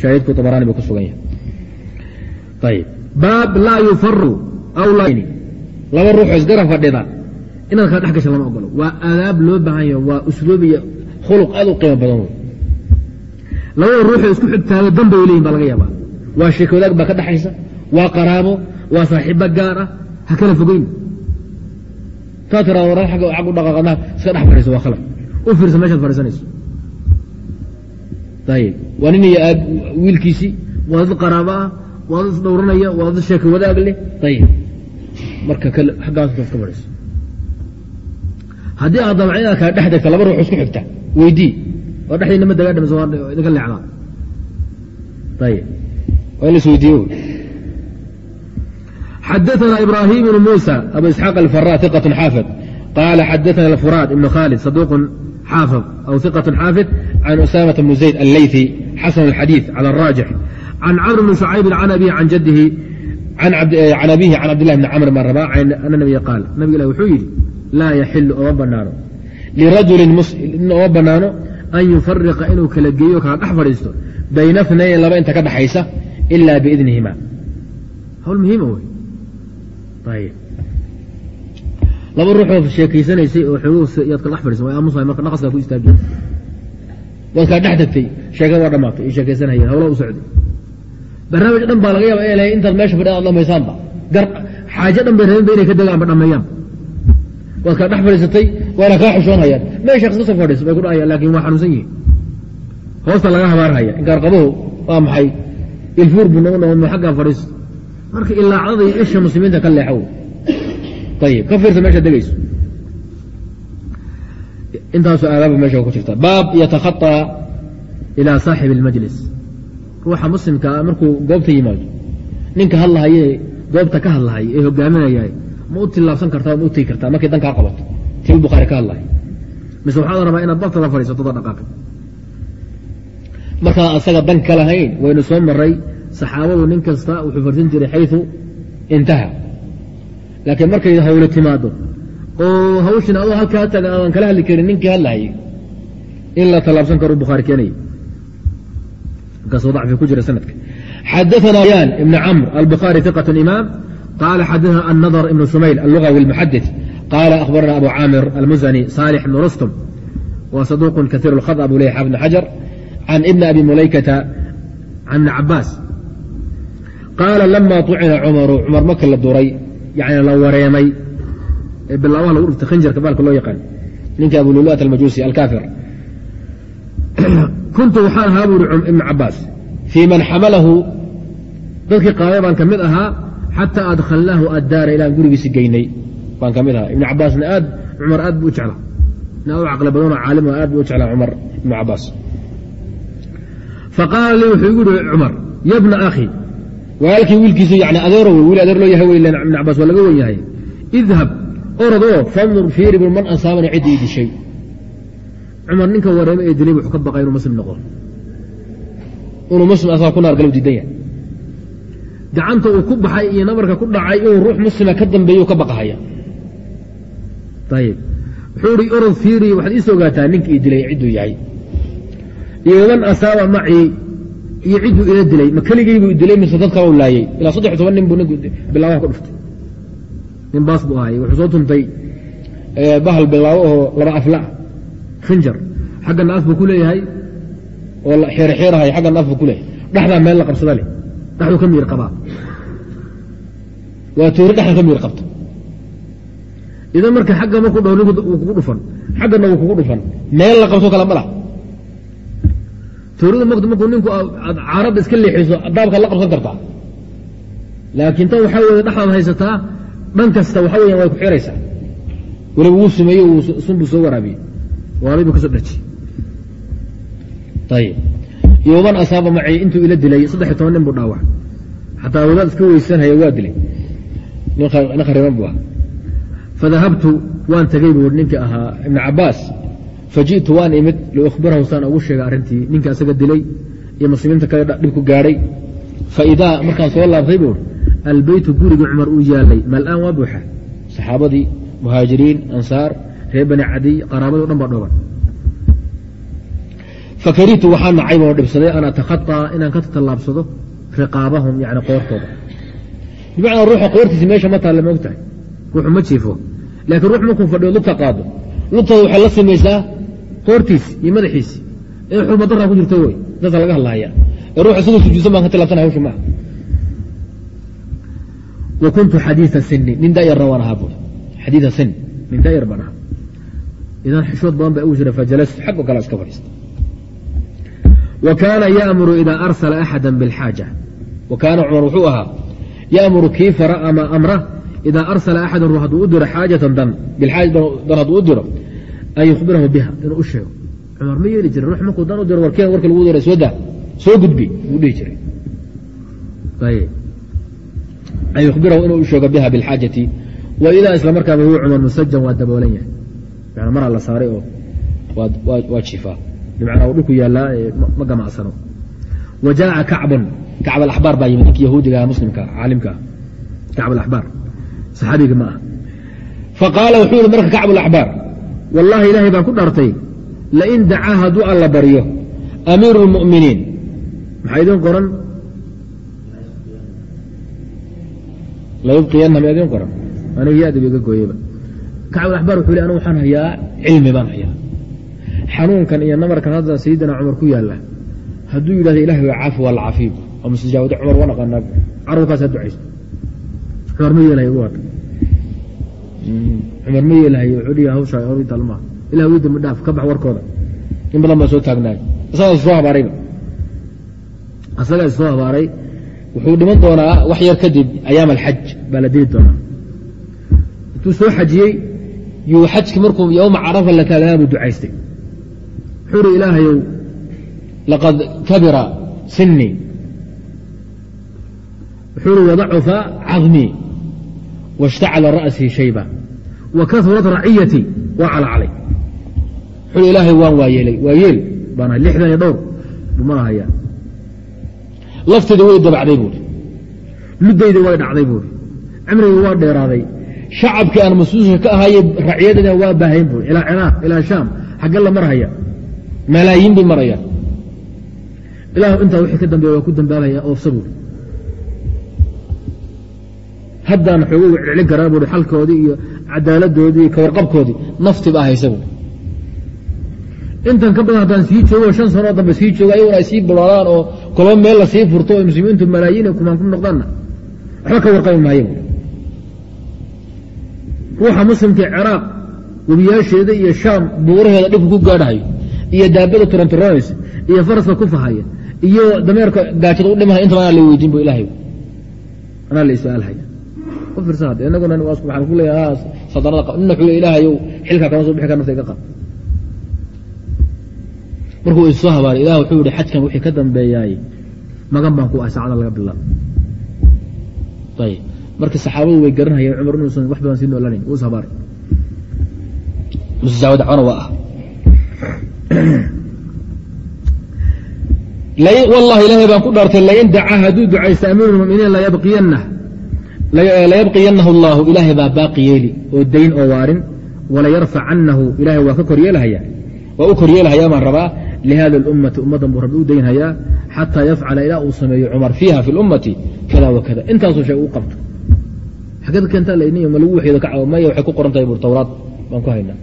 shaahidku abaraani buu ku sugan yahay. Ayib baab laa yufaru laba ruuxoo isgarab fadhida inaad kala dhex gasha lama ogolo waa aadaab loo baahan yaho waa usluub iyo khuluq aad u qiimo badan labada ruuxoo isku xigtaada danbay leeyihiin baa laga yaabaa. Waa sheeko wadaag baa ka dhexaysa waa qaraabo waa saaxiibo gaar ah. Ha kala fogeyn. Taa tiraada war agg u dhaqaaqadna iska dhex fadhiiso waa khalad. U fiirsa meeshaad fadhiisanayso ayib waa nin iyo aab wiilkiisii waa dad qaraabo ah waa dad isdhowranaya waa dad sheeko wadaag leh. Ayib marka aggaas iska fadhiiso haddii aad dabca inaad kala dhex degta laba ruux isku xigta weydii oo dhexdiina ma dagaadhamas idinka leecdaa ayib waa in la is weydiiye xadaثna ibrahim بن muسى abu isxaaq alfara iqة xaafid qala xadaثna اfuraad ibn khaalid صaduq xaafid aw iqaة xaafid can usamaة bn zayd allayثi xasan اxadiiث calى الraajix can camr bn شhucayb can abihi can jadihi can abihi can cabdillahi bni camr baan rabaa ana nabiya qaal nabig ilah wuxuu yidhi laa yaxilu oma banaano lirajulin nin oma banaano an yufariqa inuu kala geeyo kala dhex fadhiisto bayna اثnayn laba inta ka dhaxaysa ila biidnihima. Hawl muhiima wey ayb laba ruuxoo sheekaysanaysay oo yaad kala dhex fadhiisa way aamusahay marka naqaskaa ku istaagiya waad kala dhex tagtay sheekada waa dhamaatay ay sheekaysanayeen hawlaa u socday. Barnaamij dhan baa laga yaaba inay lahay intaad meesha fadhi ad dhamaysaanba gar xaajo dhan bay rabeenba inay ka degaanba dhammeeyaan waad kala dhex fadhiisatay waana kaa xushoonhayaan meesha iska soo fadhiis bay ku dhahayaan laakiin waa xanuunsan yihiin hoosta laga habaarhaya inkaarqabuhu waa maxay? Ilfuur buu nagu noqon xaggaa fadhiis. Marka ilaacdada iyo isha muslimiinta ka leexow. Ayib ka fiirsa meesha degayso. Intaasoo aadaaba meesha ku jirta. Baab yatakhaطaa ilaa saaxibi اlmajlis ruuxa muslimkaa markuu goobta yimaado ninka hadlahaye goobta ka hadlahay ee hogaaminaya ma u tilaabsan kartaa ma u tegi kartaa markay dan qabato. Tii bukhaari ka hadlahay mise waxaad rabaa inaad bartada fadhiisatooda dhaqaaqi markaa asaga dan ka lahayn waynu soo maray saxaabadu nin kasta wuxuu farsin jiray xayu intaha. Laakiin markay hawle timaado oo hawshin adoo halkaa taga aadan kala hadli karin ninkii hadlahayay in la talaabsan karo bukhaari keenaya markaasoo dacfi ku jira sanadka. Xadaana yan ibn camr albukhari iqat imaam qala xadaثna الnadr ibn shumayl allugawi اlmuxadث qala akhbarana abu caamir almuzani salix ibn rustum wa saduq kaثيir اlkhط abu leyx bn xajar can ibn abi mulaykata can ibn cabaas qaala lama طucina cumaru cumar marka la duray yani la wareemay ee bilaabaha lagu dhigtay khinjarka baalka loo yaqaan ninka abululuat almajuusi alkaafir kuntu waxaan ahaa buuri ibnu cabaas fii man xamalahu dadkii qaaday baan ka mid ahaa xataa adkhalnaahu addaara ilaan gurigiisi geynay baan ka mid ahaa ibnu cabaasna aad cumar aad buu u jeclaa nin aad u caqli badanoo caalim aad buu u jeclaa cumar ibnu cabaas faqaala lii wuxuu igu yihi cumar ya bna akhi walaalkii wiilkiisu yani adeero wey wiil adeer loo yahay wey ibnu cabaas waa laga wen yahay idhab orod oo fandur fiiri bur man asaabana cidda ii dishay cumar ninka wareeme ee dilay wuxuu ka baqay inuu muslim noqdo inuu muslim asaga ku naar galo diidan yahay gacanta uu ku baxay iyo nabarka ku dhacay inuu ruux muslima ka dambeeyo ka baqahaya. Wuxuu ihi orod fiiri waxaad iis ogaataa ninka ii dilay cidduu yahay. Iyo man asaaba macii iyo cidduu ila dilay. Ma keligaybuu dilay mise dad kalou laayey ilaa saddex toban nin buu ninku bilaabaha ku dhuftay. Nin baas buu ahaay wuxuu soo tuntay bahal bilaabo oo laba afla khinjar xaggana af buu ku leeyahay oo xeerxeerahay xaggana af buu ku leeyahay. Dhexdaa meel la qabsada leh dhexduu ka miir qabaa waa toori dhexda ka miir qabta idan marka xagga markuu dhaho ninku wuu kugu dhufan xaggana wuu kugu dhufan meel la qabto kale ma lah toorida maqdu markuu ninku aad caaradda iska leexiso daabkaad la qabsan kartaa laakiin tan waxaa weeye dhexdaad haysataa dhan kasta waxa weya way ku xiraysaa weliba wuu sumeeye sunbuu soo waraabiyey waabay buu ka soo dhaji ayib iyo man asaaba macii intuu ila dilay saddex toban nin buu dhaawac xataa wadaad iska weysanhaya waa dilay. Nin buu ahaa. Fadahabtu waan tegey buu ninkii ahaa ibnu cabaas faji'tu waan imid liukhbirahu saan ugu sheegay arrintii. Ninka asaga dilay iyo muslimiinta kale dhibku gaadhay faidaa markaan soo laabtay buu albeytu gurigii cumar uu yaalay malaan waa buuxa. Saxaabadii muhaajiriin ansaar reer bani cadiy qaraabadii o dhan baa dhooban fakarihtu waxaa nacayb oo dhibsaday an atakhaطaa inaan ka tallaabsado riqaabahum yani qoortooda bimacnaa ruuxa qoortiisi meesha ma taalla ma og tahay ruuxu ma jiifo laakiin ruux markuu fadhiyo lugta qaado lugtooda waxay la samaysaa qoortiisi iyo madaxiisi in xurmadaraa ku jirto wey saasa laga hadlahaya ee ruuxa siduu sujuudsan baan ka tilaabsanay hawsha maaha wa kuntu xadiia sini nin dayarna waan ahaa bu xadiia sin nin dayar baan ahaa idan xishood badan baa ugu jira fajalastu xag oo iska fadhiista wa kaana yaamuru idaa arsala axada bilxaaja wa kaana cumar wuxuu ahaa yaamuru kii fara ama amra idaa arsala axadan ru hadduu u diro xaajatan dan bilxaaja dan hadduu u diro an yukhbirahu biha inuu u sheego. Cumar ma yeeli jiray ruux markuu dan u diro warkeen warka lagu dira soo daa soo gudbi buu dhihi jiray. An yukhbirahu inuu u sheego biha bilxaajati wa idaa isla markaaba huwa cumar musajan waa daboolan yahay. Maraa la saaray oo waa jiifaa bimacnaa dhulku yaallaa ma gamacsano. Wa jaaa kacbun kacb alaxbaar baa yimid ninki yahuudiga muslimka caalimka. Kacb alaxbaar saxaabiga ma ah faqaala wuxuu yihi marka kacb alaxbaar wallahi ilaahay baan ku dhaartay lain dacaa hadduu alla baryo amiiru lmu'miniin maxaa idin qoran? Layubqiyana ma idin qoran? Aniga yaadib iga gooyeyba kacb alaxbaar wuxuu yhi anigu waxaan hayaa cilmi baan hayaa xanuunkan iyo namarkan hadda sayidina cumar ku yaalla hadduu yidhahdo ilahi waa lacafiib oo mustajaawada cumar waa ha ducaysto cumar ma yeelahay ugu hadda. Cumar ma yeelahay wuxuu dhihi hawshaa horinta almaa ilah wii dambi dhaaf ka bax warkooda. In badan baa soo taagnaay isagaa soo habaarayba asagaa soo habaaray wuxuu dhiman doonaa wax yar kadib ayaam alxaj baa la dili doonaa. Intuu soo xajiyey yuu xajki markuu yowma carafa la taaganaa buu ducaystay uhi ilaahayow. Laqad kabira sinii uhi wadacufa cadmii washtacala ra'sii shayba wa kahurat raciyatii waa calacalay wuxuu uhi ilaahay waan waayeelay. Waa yeel baan ahay lixdan iyo dhowr. Bumana hayaa lafteeda way dabacday buuri luddayda way dhacday buuri cimrigii waa dheeraaday. Shacabkii aan mas'uulka ka ahaye racyadeeda waa baahayn buuri ilaa ciraaq ilaa shaam xagge la marhaya malaayiin bay marayaan. Ilaahu intaa wixii ka dambeeya waa ku dambaabaya oofsa buuri haddaan xoogogu celcelin karaa buuri xalkoodii iyo cadaaladoodii iyo kawarqabkoodii nafti baa haysa buuri intan ka badan haddaan sii joogo shan sanoo dambe sii joogo ayaguna ay sii bulaadaan oo kolba meel la sii furto oo muslimiintu malaayiin kumaan ku noqdaanna waxba ka warqabi maayo ruuxa muslimka ciraaq webiyaasheeda iyo shaam buuraheeda dhibku ku gaadhahayo iyo daabada turanturanaysa iyo faraska ku fahaya iyo dameerka gaajada u dhimahaya intaba anaa la weydiin bu ilahay anaa la is-aalhaya. U fiirsa hadda inaguna waxaan ku leeyaha sadanada nina xule ilaahayow xilkaa kama soo bixi kar nafta iga qab. Markuu issoo habaaray ilah wuxuu yihi xajkan wixii ka dambeeyaay magan baan ku ahay saacada laga bilaabo ayb marka saxaabadu way garanhayeen cumar inuusan wax badan sii noolanayn wuu is habaaray. Musjaawo dacwana waa ah wallahi ilaahay baan ku dhaartay lain dacaa hadduu ducaysta amiiru lmuminiin layabqiyanahu allahu ilaahay baa baaqi yeeli oo dayn oo waarin walayarfacannahu ilahay waa ka koryeelhaya waa u koryeelhayaa baan rabaa lihada اlummati ummaddan buu rabbi u daynhayaa xataa yafcala ilaa uu sameeyo cumar fiiha fi اlummati kada wa kada intaasoo shay uu qabto. Xagad keentaa lani ma lagu waxyoodo ka maya waxay ku qoran tahay bur tawraad baan ku haynaa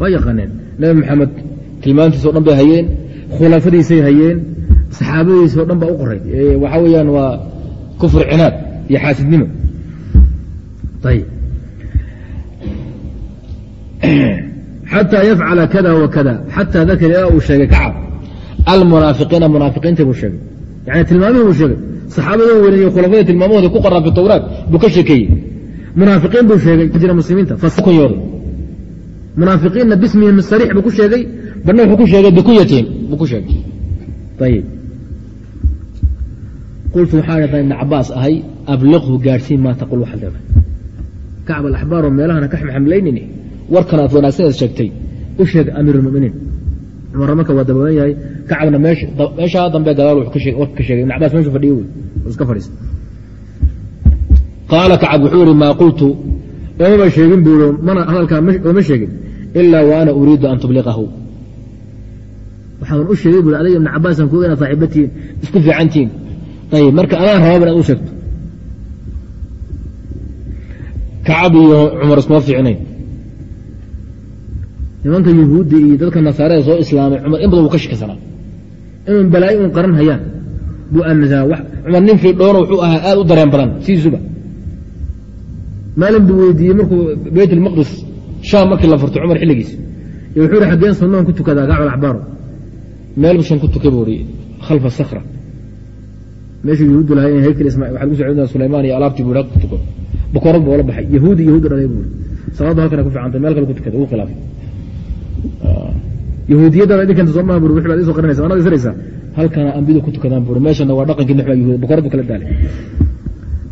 waa yaqaaneen. Nabi maxamed tilmaantiisao dhan bay hayeen khulafadiisay hayeen saxaabadiisao dhan baa u qoray waxaa weeyaan waa kufr cinaad iyo xaasidnimo. Ayb xatى yafcala kada wakada xatى dakar ilaa uu sheegay kacab. Almunaafiqiina munaafiqiinta buu sheegay. Yani tilmaamihii buu sheegay. Saxaabada weliye khulafada tilmaamahooda ku qoraa fi tawraat buu ka sheekeeyey. Munaafiqiin buu sheegay jira muslimiinta kunyooday munaafiqiinna bismihim sariix buu ku sheegay. Badna wuxuu ku sheegay bikunyatihim buu ku sheegay. Ayib qultu waxaan hadaa ibn cabaas ahay abliqhu gaadhsiin maa taqul waxaad leedahay kacb alaxbaaro meelahana ka xamxamlaynini warkan aad wanaagsaneed sheegtay. U sheeg amiir اlmuminiin cumar marka waa dabadan yahay. Kacabna meeshaa dambe gadaal warka ka sheegay ibn cabas meshu fadhiyo wey iska fadhiista qaala kacab wuxuu yihi maa qultu? Oomaba sheegin buu mana hadalkaa ooma sheegin ilaa wa ana uriidu an tubliqahu. Waxaan u sheegay bui adiga ibn cabaasan kuga inaad saaxiibatihiin isku fiicantihiin ayib marka adaan rababa inaad u sheegto kacab iyo cumar iskuma fiicnayn. Nimanka yuhuudda iyo dadka nasaarada soo islaamay cumar in badan wuu ka shikisanaa inun balaayo un qaran hayaan buu aaminsanaa cumar nin fiidhoono wuxuu ahaa aad u dareen badan sidiisuba. Maalin buu weydiiyey markuu ilmaqdis shaam markii la furtay cumar xilligiis iyo wuxuu ihi xaggeen sunnahan ku tukadaa gacmal axbaaro meel bushan ku tukay buu ihi khalfa sakra meeshuu yahuuddu lahay in haykal ismaa waxaa lagu soo celina sulaymaan iyo alaabtii buu ku tuko bukoorad buu ola baxay yahuudi yahuudda dhalay buu salaadda halkana ku fiicantay meel kale ku tukada uu khilaafay yahuudiyaddaada idinkeenta soo maha buri wixi baad isoo qarinaysa anaad isiraysaa halkana ambida ku tukadaan buri meeshana waa dhaqankii nuxbaa yahuud bukoorad buu kala daalay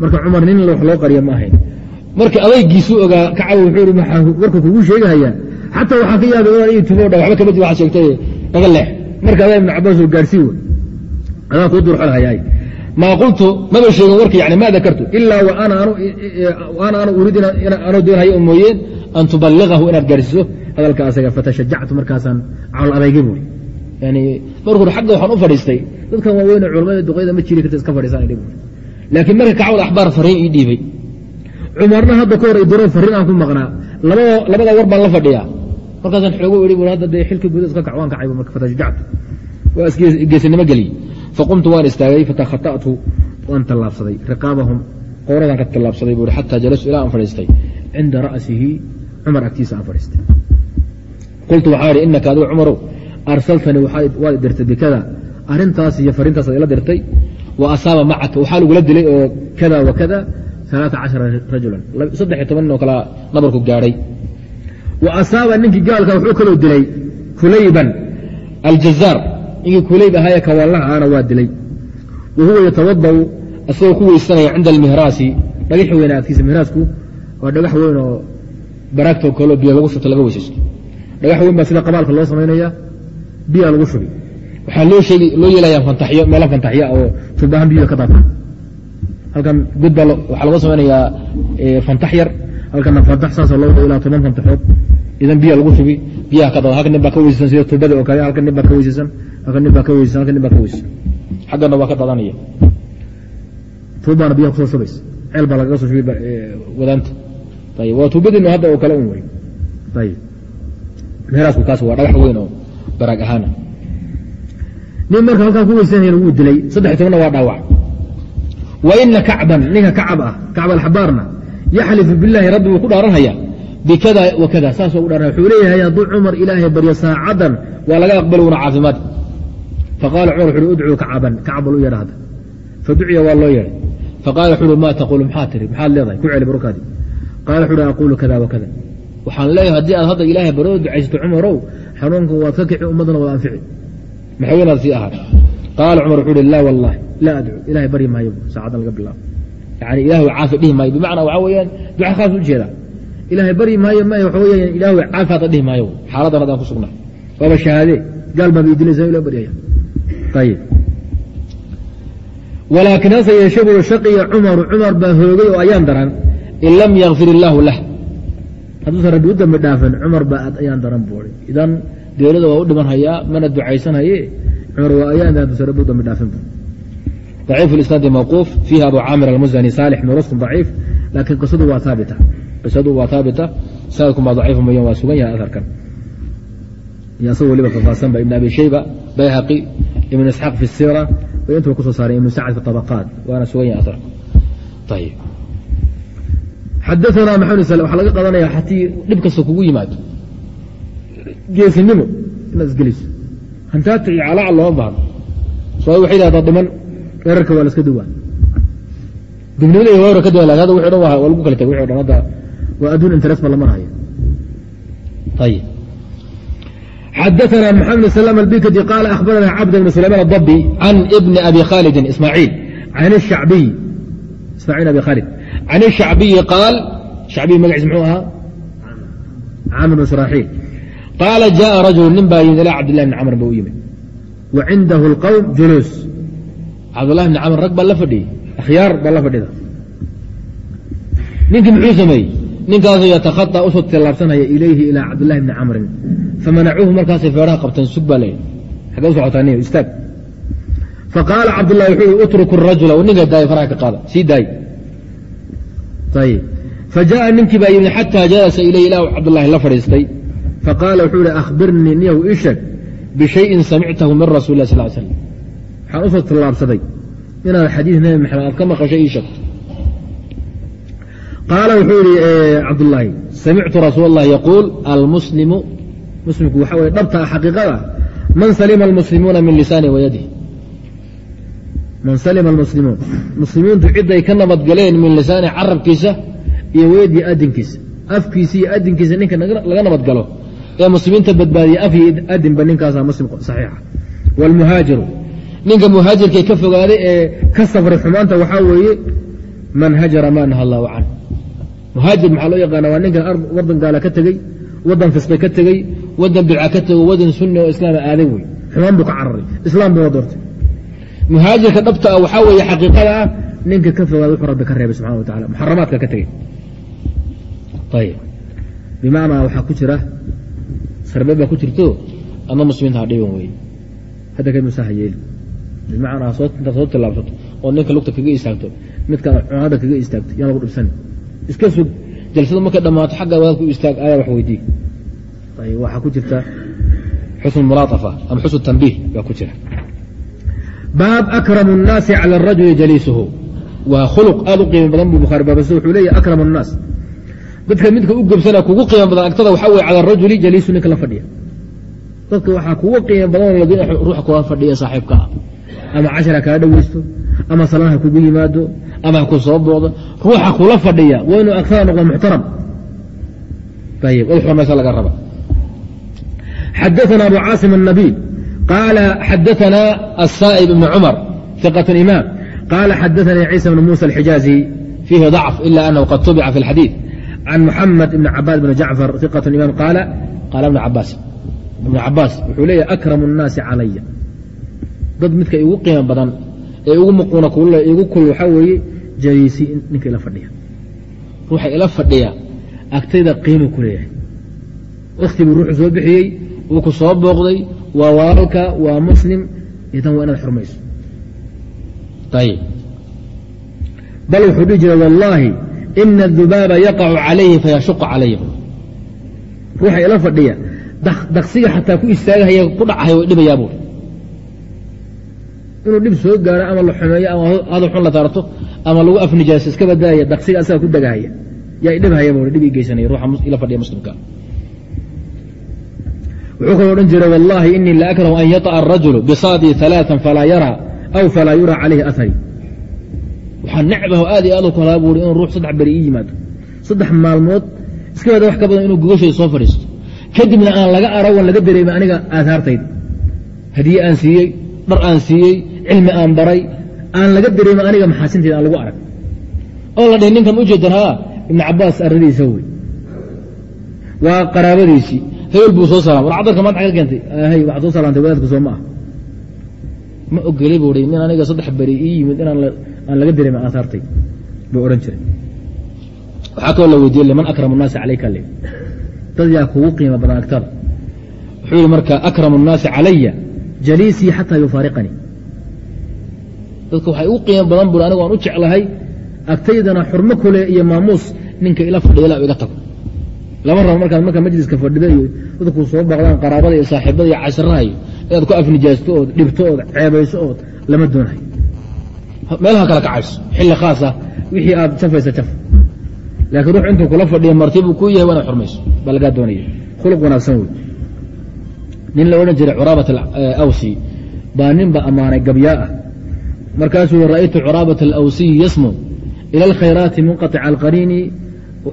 marka cumar nin wax loo qariya ma ahayn marka adaygiisuu ogaa kacaba wuxuu ihi warka kugu sheegahayaa xataa waxaa ka yaabay inaan ii tumo dha waxba kama jir waxaad sheegtay naga leex marka adaa ibnu cabaas oo gaarsii wey adaan kuu durxolhayaay maa qultu maba sheegin warka yani ma dakartu ilaa ana ana uriid anoo doonhayo mooyeen an tubaligahu inaad gaarsiiso. Hadalka asaga fatashajactu markaasaan calol adayga buuri yani markuu agga waxaan u fadhiistay. Dadkan waaweyne culamada duqyada ma jiri karta iska fadhiisaan idhi buuri laakiin marka kacwal axbaar fariin ii dhiibay cumarna hadda ka hor idiro fariin aan ku maqnaa. Labada war baan la fadhiyaa. Markaasaan xoogo idhi buuri hadda dee xilka guda iska kac waan kacay marka fatashajactu waa isgeesinimo geliyey. Faqumtu waan istaagay fatakhata'tu waan tallaabsaday. Riqaabahum qooradaan ka tallaabsaday buuri xataa jalastu ilaa aan fadhiistay. Cinda ra'sihi cumar agtiisa aan fadhiistay. Qultu waxaa idhi inaka adiga cumarow arsaltanii waad dirtay bikada. Arrintaas iyo fariintaas ila dirtay. Wa asaaba macaka waxaa lagula dilay oo kada wa kada rajulan saddex toban nin oo kala nabarku gaadhay wa asaaba ninkii gaalka wuxuu kaloo dilay kulayban aljazaar ninkii kulayb ahaaye kawaanlaha ahna waa dilay wa huwa yatawadau asagoo ku weysanaya cinda almihraasi dhagax weyna adkiisa mihraasku waa dhagax weyn oo baraagtoo kaleo biyo lagu shubto laga weysaysto dhagax weyn baa sida qabaalka loo samaynaya biyaa lagu shubi waxaa loo sheegi loo yeelaya fantaxyo meelo fantaxya halkan god baa waxaa laga samaynayaa fantax yar. Halkana fantax saasoo loo ilaa toban fantaxood. Idan biya lagu shubi biyaha ka halka nin baa ka weysaysan sida tubada oo kale halka nin baa ka weysaysan. Halka nin baa ka weysaysan halka nin baa ka weysaysan. Xaggana waa ka dadanaya. Tuubaana biyaha ku soo shubaysa. Ceel baa lagaga soo shubay wadaanta. Ayib waa tuubadiinu hadda oo kale un wey ayib meeraasku kaas waa dhagax weyn oo baraag ahaana nin marka halkaa ku weysanayana wuu dilay. Saddex tobanna waa dhaawac wa ina kacban ninka kacab ah kacb alxabaarna yaxlifu bilahi rabbi wuu ku dhaaranhaya bikada wa kada saasoo u dhaaranaya wuxuu leeyahay hadduu cumar ilaahay baryo saacadan waa laga aqbali una caafimaad faqaala cumar wuxu uhi udcuu kacaban kacbal u yeedha hadda faduciya waa loo yeedhay faqala wuxu uhi maa taquulu maxaa tiri maxaad leedahay ku celi barukaadii qaala wuxu uhi aquulu kada wa kada waxaan leeyahay haddii aad hadda ilaahay baroo ducaysato cumarow xanuunka waad ka kici ummaddana waad anfici maxaweynaad sii ahaa qaala cumar wuxuu uhi laa wallahi laa adcu ilahay baryi maayo saacaddan laga bilaabo. Yani ilahay caafi dhihi maayo. Bimacnaa waxaa weeyaan duca khaas u jeeda ilaahay baryi maayo ma waxa weeyaan ilaahu caafi hadda dhihi maayo. Xaaladan haddaan ku sugnaa. Waaba shahaade gaal baaba idilaysa ila baryaya ayib walaakin hase yeeshe buu shaqiya cumaru cumar baa hoogay oo ayaan daran in lam yakfir illaahu lah. Hadduusan rabbi u dambi dhaafin cumar baa ayaan daran buuri idan geelada waa u dhiman hayaa mana ducaysanhaye aciif isnaadi mawquuf fiihi abu caamir almusani saalix nuraskum daciif laakiin geesinimo inaad isgeliso hantaata iyo calaaca looma baahno so waxay dhahdaa dhiman erarka waa laska duwaa dubnimada iyo wawra ka duwan lakin hadda wixi dhan waa lagu kala tegay wixi o dhan hadda waa adduun interes ba lama hayo ayib xadaثna mxamed بn slm albikdi qaala akhbarana cabd bn sulayman الضbi can ibni abi khaalidin ismaaciil an الshacbiy ismaaciil abi khaalid can الshacbiyi qaal shacbiy magaciis muxuu ahaa camr bn sraaxiil qaala jaءa rajul nin baa yimid ilى cabd لlah bn camr ba u yimid wa cindahu اlqowm juluus cabdulahi bn camr rag baa la fadhiyey akhyaar baa la fadhida ninkii muxuu sameeyey ninkaasoo yatakhaطa usoo tillaabsanaya ilayhi ilaa cabdillahi bni camrin famanacuuhu markaasay feeraha qabteen sug baa leeyahy xagee u socotaa niyo istaag faqaala cabdullahi wuxuu yihi utruku rajula ninka daaya faraha ka qaada sii daay ayib fajaءa ninkii baa yimid xataa jalasa ilayhi ilaa cabdullahi la fadhiistay faqaala wuxuu yihi akhbirnii niyahu ii sheeg bishayin samictahu min rasuuli lah sal l slam waxaan u soo tillaabsaday inaad xadiid nebi maxamed aad ka maqashay ii sheegto qaala wuxuu yihi cabdullaahi samictu rasuul اllahi yaquul almuslimu muslimku waxa weye dhabta xaqiiqada man salima almuslimuuna min lisaani wayadih man salima almuslimuun muslimiintu ciday ka nabadgaleen min lisaani carabkiisa iyo wayadii adinkiisa afkiisa iyo adinkiisa ninka laga nabadgalo ee muslimiinta badbaadiya af iyo adinba ninkaasaa muslim saxiixa. Wاlmuhaajiru ninka muhaajirka ka fogaaday ee ka safray xumaanta waxaa weeye man hajara ma naha allahu can muhaajir maxaa loo yaqaana waa ninkan wadan gaala ka tegey wadan fisqi ka tegey wadan bidca ka tegey wadan sunni oo islaama aaday wey xumaan buu ka cararay. Islaam buu doortay. Muhaajirka dhabta ah waxaa weeye xaqiiqada ah ninka ka fogaaday wuxuu rabbi ka reebay subxana wa tacala muxaramaadka ka tegey ayib bimacnaa waxaa ku jira sarbe baa ku jirto adna muslimiinta ha dhiban weye hadda ka musaha yeeli bimacnaa intaad soo tillaabsato oo ninka lugta kaga istaagto midka cunada kaga istaagto yaan lagu dhibsan iska sug jalsada markay dhammaato xagga wadaad ku istaag ayaa wax weydii ayb waxaa ku jirta xusn mulaaafa ama xusn tanbiih baa ku jira baab akramu الnaasi calى الrajuli jaliisuhu waa khuluq aad u qiimo badan buu bukhari baabase wuxuu leeyahy akramu الnaas dadka midka u gebsana kugu qiimo badan agtada waxaa weye calى الrajuli jaliisu ninka la fadhiya dadka waxaa kugu qiimo badan ruuxa kula fadhiya saaxiibka ah ama cashara kaa dhoweysto ama salaan ha kugu yimaado ama ha ku soo booqdo ruuxa kula fadhiya waa inuu agtada noqdo muxtaram ayib ad xurmaysa laga raba xadaثna abu caasim الnabiy qaala xadaثna الsaaئب ibn cumar ثiqة imaam qaala xadaثanii ciisa bn muسى الxijaaزي fiihi ضacf ila anahu qad tubica fi اlxadiiث عن muxamed بن cabaas bn jacfar iqat iman qaala qaala ibn cabaas ibn cabaas wuxuu leeyahy akramu الnaasi calaya dad midka igu qiimo badan ee igu muquuna kulula igu kul waxaa weeye jaliisi ninka ila fadhiya ruuxa ila fadhiya agtayda qiimu ku leeyahay wakhti buu ruuxu soo bixiyey wuu ku soo booqday waa walaalka waa muslim idan waa inaad xurmayso ayb ina adubaaba yaqacu calayhi fayashuqu calayh ruuxa ila fadhiya daqsiga xataa ku istaagahaya ku dhacahay way dhibayaa buuri inuu dhib soo gaaro ama la xumeeyo ama hadal xun la taarto ama lagu afnijaaso iska badalaya daqsiga asaga ku degahaya yaay dhibhaya buuri dhib ii geysanaya ruuxa ila fadhiya muslimka wuxuu kaloo odhan jiray wallaahi inii la akrahu an yata'a arajulu bisaadii alaaa falaa yaraa aw falaa yuraa calayhi ahari waxaa necbaho aad iyo aad u kalaa buuri inuu ruux saddex beri ii yimaado. Saddex maalmood iska bada wax ka badan inuu gogashayda soo fadhiisto kadibna aan laga arawan laga dareemin aniga aaaartayda hadiye aan siiyey dhar aan siiyey cilmi aan baray aan laga dareemin aniga maxaasintayda aan lagu arag. Oo la dhihi ninkan ujeedan ha ibn cabaas aradiisa wey. Waa qaraabadiisii. Hebel buu soo salaam war cadarka maanta ka keentay. Hy waxaad soo salaantay wadaadka soo ma ah ma ogeli buu nin aniga saddex beri ii yimid inaan laga dareemin aahaartay buu odhan jiray waxaa kaloo la weydiye man akramu الnaasi calayka le dad yaa kugu qiimo badan agtada wuxuu yihi marka akramu الnaasi calaya jaliisii xataa yufaariqanii dadka waxay ugu qiimo badan buri anigu aan u jeclahay agtaydana xurmo kule iyo maamuus ninka ila fadhiya la iga tago lama rabo markaad markaa majliska fadhida iyo dadku soo baqdaan qaraabada iyo saaxiibada iyo casharahayo inaad ku afnijaasto ood dhibto ood ceebayso ood lama doonayo. Meelaha kala kacayso xilli khaasa wixii aad jafaysa jaf laakiin ruux intuu kula fadhiya martibuu ku yahay waa xurmayso baa lagaa doonaya. Khuluq wanaagsan wey nin la odhan jiray curaabat awsi baa nin ba ammaanay gabyaa ah. Markaasuu ra'aytu curaabat alawsiyi yasmu ila alkhayraati munqaطica alqariini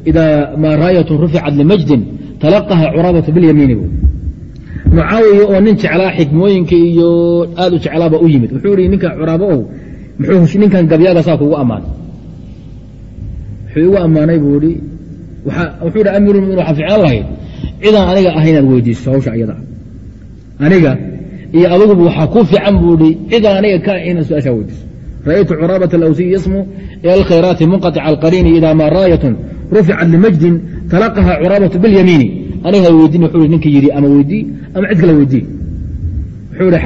ida maa raayatun ruficat limajdin talaqaha curaabatu bilyamiini bu mucaawiya oo nin jeclaa xikmooyinka iyo aad u jeclaaba u yimid wuxuu ihi ninka curaabo ow muxuu ninkan gabyaaga saa kugu ammaanay wuxuu igu ammaanay buu i wuxuu hi amiiru muminin waxaa ficlaan lahayd cidaan aniga ahay weydiiso hawsha ayada aniga iyo aduguba waxaa ku fiican buu i cidaan aniga ka ah inaad su'aashaa weydiiso ra'aytu curaabat alawsiy yasmu ila alkhayraati munqaطica alqariini ida maa raayatun rafica bni talaqaha curaabat biاlyamiini aniga weydin wuu ninka yidhi ama weydii ama cid kale weydii. Wuxuu ihi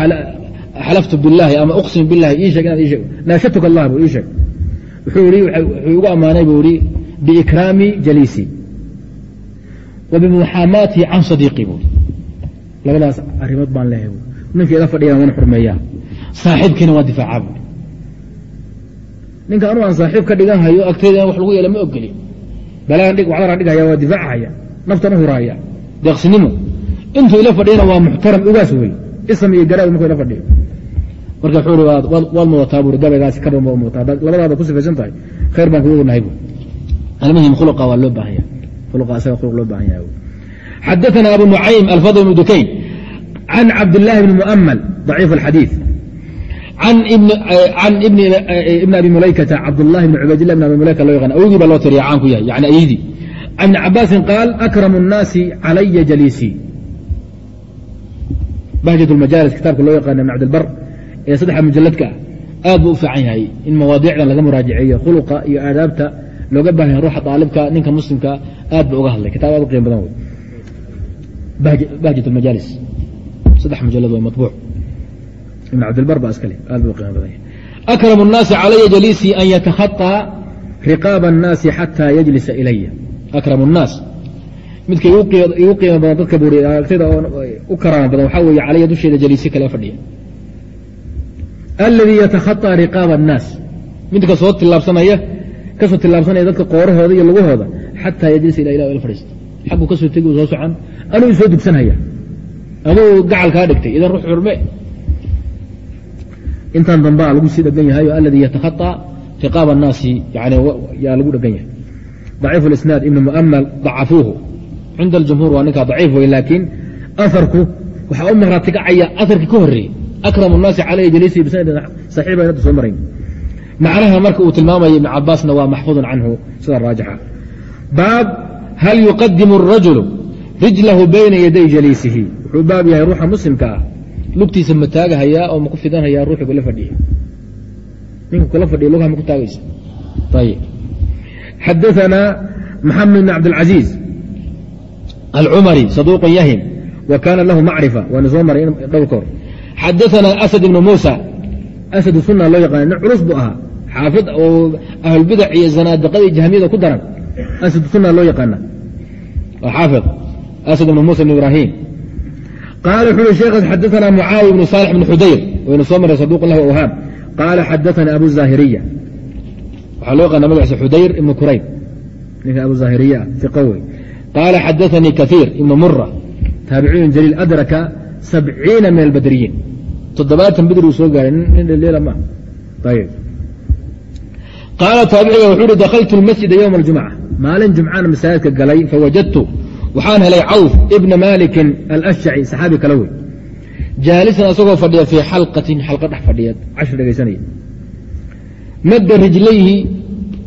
xalaftu biاllahi ama uqsim bilahi ii sheeg inaad naashatuka allah buu ii sheeg. Wuxuu ihi wuxuu igu ammaanay buu ihi biikraami jaliisi wa can sadiiqi buu labadaas arimood baan leehay bu ninka ila fadhiyana wana xurmeeyaa. Saaxiibkiina waa difaacaa buui ninka anuu aan saaxiib ka dhigan hayo agtayda wax lagu yeela ma ogeli wacdana dhigaya waa difaachaya naftan huraaya deeqsinimo intuu ila fadhiyana waa muxtaram ugaas wey isam iyo garaawi markuu ila fadhiyo. Marka xuri waad mudataa buuri gabaygaasi ka dhanba mudataa labadaada ku sifaysan tahay khayr baan kugu nahay bu almuhim khuluqa waa loo baahan khuluqa isaga khuluq loo baahan yahay xadaثana abu nucaym alfadl bnu dukayn can cabd bni muamal daciif alxadiiث can ibn abi mulaykata cabdالlahi bn cubaydillah bn abi mulayka loo yaqaan awgii baa loo tiriya caan ku yahay yani ayidii can ibni cabaasin qaal akramu الnaasi calaya jaliisii bahjaة اlmajaalis kitaabka loo yaqaana ibn cabdilbar ee saddexa mujaladka ah aad buu u fiican yahay in mawaadiicdan laga muraajaceeyo khuluqa iyo aadaabta looga baahan yahay ruuxa aalibka ninka muslimka aad buu uga hadlay kitaab aad u qiim badan wey bahjaة اlmajaalis saddex mujalad way maطbuuc ibn cabdilbar baa iskale aad buu qiimo badan yahay akramu الnaasi calaya jaliisii an yatakhaطى riqaaba الnaasi xataa yajlisa ilaya akramu الnaas midka igu qiimo badan dadka buuri aragtida u karaama badan waxaa weeye calaya dusheeda jaliisi kale fadhiya aladii yatakhaطى riqaaba الnaas midka soo tilaabsanaya kasoo tilaabsanaya dadka qoorahooda iyo lugahooda xataa yajlisa ila ilah la fadhiista xagguu kasoo tegi soo socan anuu soo dugsanhaya aduu gacal kaa dhigtay idan ruux xurme intan dambaa lagu sii dhegan yahay aladii yatakhaطى riqaab الnaasi yani yaa lagu dhegan yahay ضaciif اlisnaad ibn mu'mal ضacafuuhu cinda اljumhuur waa ninkaa ضaciif wey laakiin aharku waxaa u maraati kacaya aharkii ka horeeyey akram الnaasi calayhi jaliisi bisanadin saxiix baan hadda soo marayn macnaha marka uu tilmaamaya ibn cabaasna waa maxfuuظun canhu sida raajixa baab hal yuqadimu الrajulu rijlahu bayna yaday jaliisihi wuxuu baab yahay ruuxa muslimka ah lugtiisa ma taagahayaa oo maku fidanhayaa ruuxu kala fadhiya? Ninku kala fadhiya lugaha maku taagaysa. Ayb xadaanaa maxamed bn cabdاlcaziiz alcumari saduuqun yahim wa lahu macrifa waana soo maray dhowr xadaanaa asad ibnu muusa asad suna loo yaqaana nin culus buu ahaa xaafid oo ahlulbidac iyo zanaadiqada jahmiyada ku daran. Asad suna loo yaqaana xaafi asad ibnu muusa ibn ibraahim qaala wuxu ui sheekhaas xadaana mucaawiya bnu saalix bnu xudayr waynu soo marray saduq lah whaab qaala xadaana abu zaahiriya waxaa loo qana magaciisa xudayr ibnu kurayb ninka abu zaahiriya ah wey qaala xadaanii kaiir ibnu mura taabiciin jaliil adraka sabciina min albadriyiin toddobaatan badri uu soo gaaray nin dhildheela ma ayb qaala taabiciga wuxuu uhi dakhaltu lmasjida ywma اljumca maalin jumcana masaajidka galay fawajadtu waxaan helay cawf ibna maalikin alashjaci saxaabi kale wey jaalisan asagoo fadhiya fii xalqatin xalqa dhex fadhiya cashir dhegaysanaya madda rijlayhi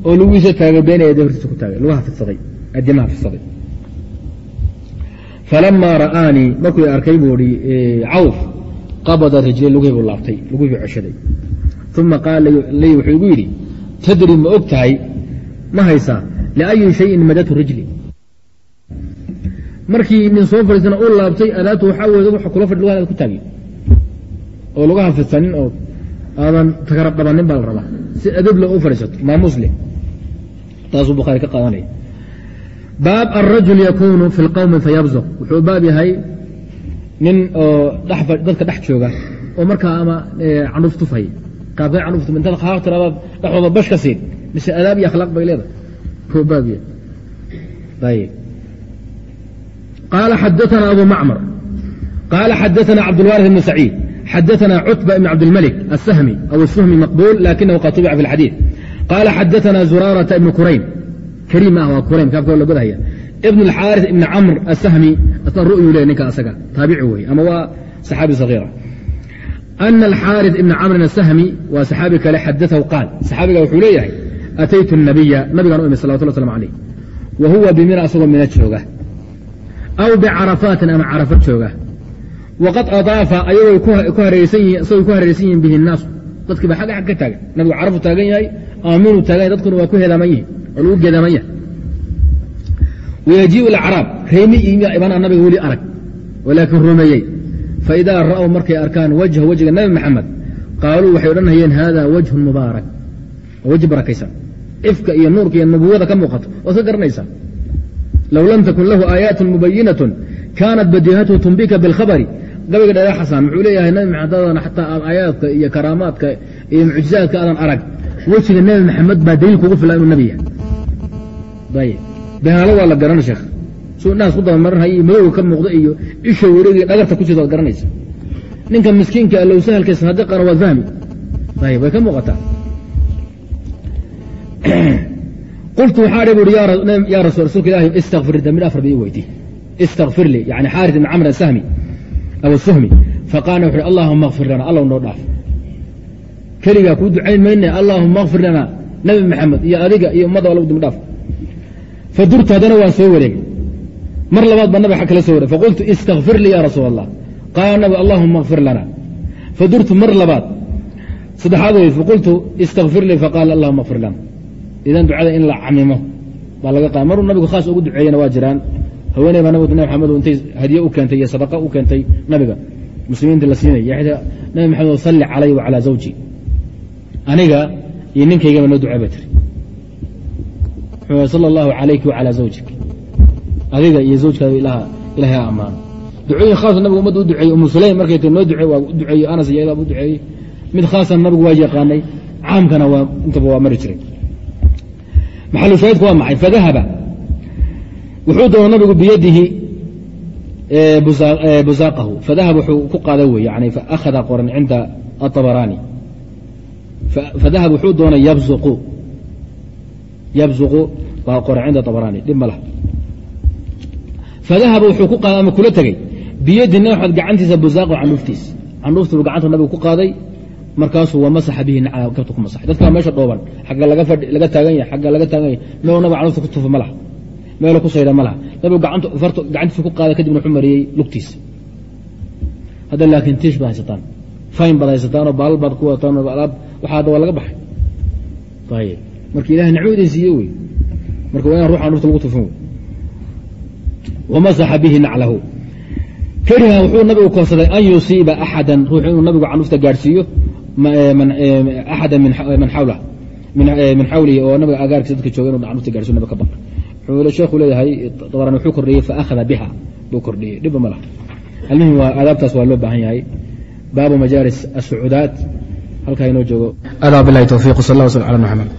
oo lugihiisa taagay beyna yaday hortiisa ku taagay lugaha fidsaday adimaha fidsaday falamaa ra'aanii markuu arkay buu i cawf qabada rijlay lugihii buu laabtay lugihii buu ceshaday. Uma qaala lii wuxuu igu yidhi tadri ma og tahay ma haysaa liayi shayin madatu rijli markii nin soo fadhiisana u laabtay adaatu waxaa weye wa kula fadhi lugaha ku taagi. Oo lugaha fidsanin oo aadan tagarab dhabanin baa la rabaa. Si adabla u fadhiisato maamuus leh taasuu bukhaari ka qaadanaya. Baab alrajul yakunu fi lqowmi fayabzuq. Wuxuu baab yahay nin oo dadka dhex jooga oo markaa ama canuuf tufhay qaabkay canuuf tuf intaad tiraadaad dhexdooda bash ka siin. Mise adaab iyo akhlaaq bay leedahay. Wuxuu baab yahay. Ayib قال xdثna أbو mcmر قال xdثna cبدالوارث بن سعيid xdثna cتبة بن cبدالملك السhمي أو السhمي مقبول لkنه qad تبع في الxadيiث قال xdثna زuراaرة بن كuraym krim ah waa kuraym kaabka la godhaya بن الxاariث بن cمر السhمي asna ru'yu le ninka asaga taabici wey ama waa صaxaabi صغيرة أن الxاariث بن cمر السhمي waa صaxaabi kale xadثhu qاal صaxaabiga wuxuu leeyahay أتytu النaبya nabigaan u imi salوat ل sلم عليه wa huwa bimina asagoo mina jooga aw bcarafaatin ama carafa jooga waqad adaafa ayagoo ku hareeraysan yihiin bihi الnaasu dadkiiba xagga xag ka taagan nabigu carafu taagan yahay ama minuu taagan yahay dadkuna waa ku heedaaman yihiin oo lagu geedaaman yahay wayajiiu acraab reemi imanaa nabiga weli arag walaakin rumeeyey faidaa ra'w markay arkaan wajha wejga nabi maxamed qaaluu waxay odhanhayeen hada wajhun mubaarak waa wejhi barakaysan ifka iyo nuurka iyo nubuwada ka muuqato waad ka garanaysaa low lam takun lahu aayaat mubayinaة kaanat badihatu tumbika biاlkhabri gabayga dheere xasan muxuu leeyahay nabi maxamed aadan xataa aad aayaadka iyo karaamaadka iyo mucjizaadka aadan arag wejiga nebi maxamed baa daliil kugu fila inuu nebi yahay behaalo waa la garan sheekh suu naas ku dabamaranhay iyo madowga ka muuqda iyo isha wareegi dhagarta ku jirta garanaysa ninka miskiinka allow sahalka saadiqana waad fahmi way ka muuqataa qultu waxaa dhi buui ya rasuulka ilahi istakfir dambi dhaafar bai weydi istakfir lii yani xaaris ibn camr asahmi aw suhmi faqaala wuxu allahuma akfir lana allaw noo dhaaf. Keligaa kuu ducayn mayne allahuma akfir lana nabi maxamed iyo adiga iyo ummadda lagu dambi dhaaf. Fadurtu haddana waan soo wareegay. Mar labaad baa nabiga kala soo wareeg faqultu istakfir lii ya rasuul allah qaala nabi allahuma akfir lana. Fadurtu mar labaad saddexaad wey faqultu istakfir lii faqaala allahuma akfir lana idan ducada in la camimo baa laga qaada maruu nabigu khaas ugu duceeyena waa jiraan. Haweeney baa nabig nabi maxamed intay hadiye u keentay iyo sadaqa u keentay nabiga. Muslimiinta la siinaya nabi maxamed salli calay wa zawji. Aniga iyo ninkaygaba noo ducee bay tiri. Sala allahu calayki wa calaa zawjik. Adiga iyo zawjkaada ilahay ha ammaano ducooyin khaasa nabigu ummadda u duceeyey umu sulaym markay ti noo ducee waa u duceeyey anas iyo u duceeyey mid khaasana nabigu waa yaqaanay caamkana waa intaba waa mari jiray maxalu shaahidku waa maxay? Fadahaba. Wuxuu doona nabigu biyadihi busaaqahu fadahab wuxuu ku qaaday wey yani akhada qoran cinda aabaraani fadahab wuxuu doonay yabzuqu. Yabzuqu waa qora cinda abaraani dhib ma fadahaba wuxuu ku qaaday ama kula tegey. Biyadi nabi maxamed gacantiisa busaaqo candhuuftiis candhuuftiibu gacanta nabigu ku qaaday markaasuu wamasaxa bihi kabta ku masaxay. Dadkaa meesha dhooban xagga laga taagan yahay xagga laga taagan yahay meel nabiga candhuufta ku tufa ma laha. Meelo ku saydha ma laha. Nabigu gacantiisa ku qaaday kadibna wuxuu mariyey lugtiisa. Hadda laakiin tiish baad haysataan. Fayn baad haysataanoo baalal baad ku alaab waxaa hadda waa laga baxay. Ayib marka ilahay nicmo idin siiye wey. Marka waa inaan ruuxa candhuufta lagu tufin wey. Wamasaxa bihi naclahu. Kariha wuxuu nabigu koorsaday an yusiiba axada ruux inuu nabigu candhuufta gaadhsiiyo axada man xawlah min xawlihi oo nabiga agaarkiisa dadka jooga inu candhuufta gaadhsiyo nabiga ka baq sheekhu leeyahay dabarani wuxuu kordhiyey faakhada biha buu kordhiyey. Dhibba ma laha. Almuhim waa aadaabtaas waa loo baahan yahay. Baabu majaalis asucuudaat halkaa inoo joogo. Adaa bilahi towfiiq sal allah waslam ala maxamed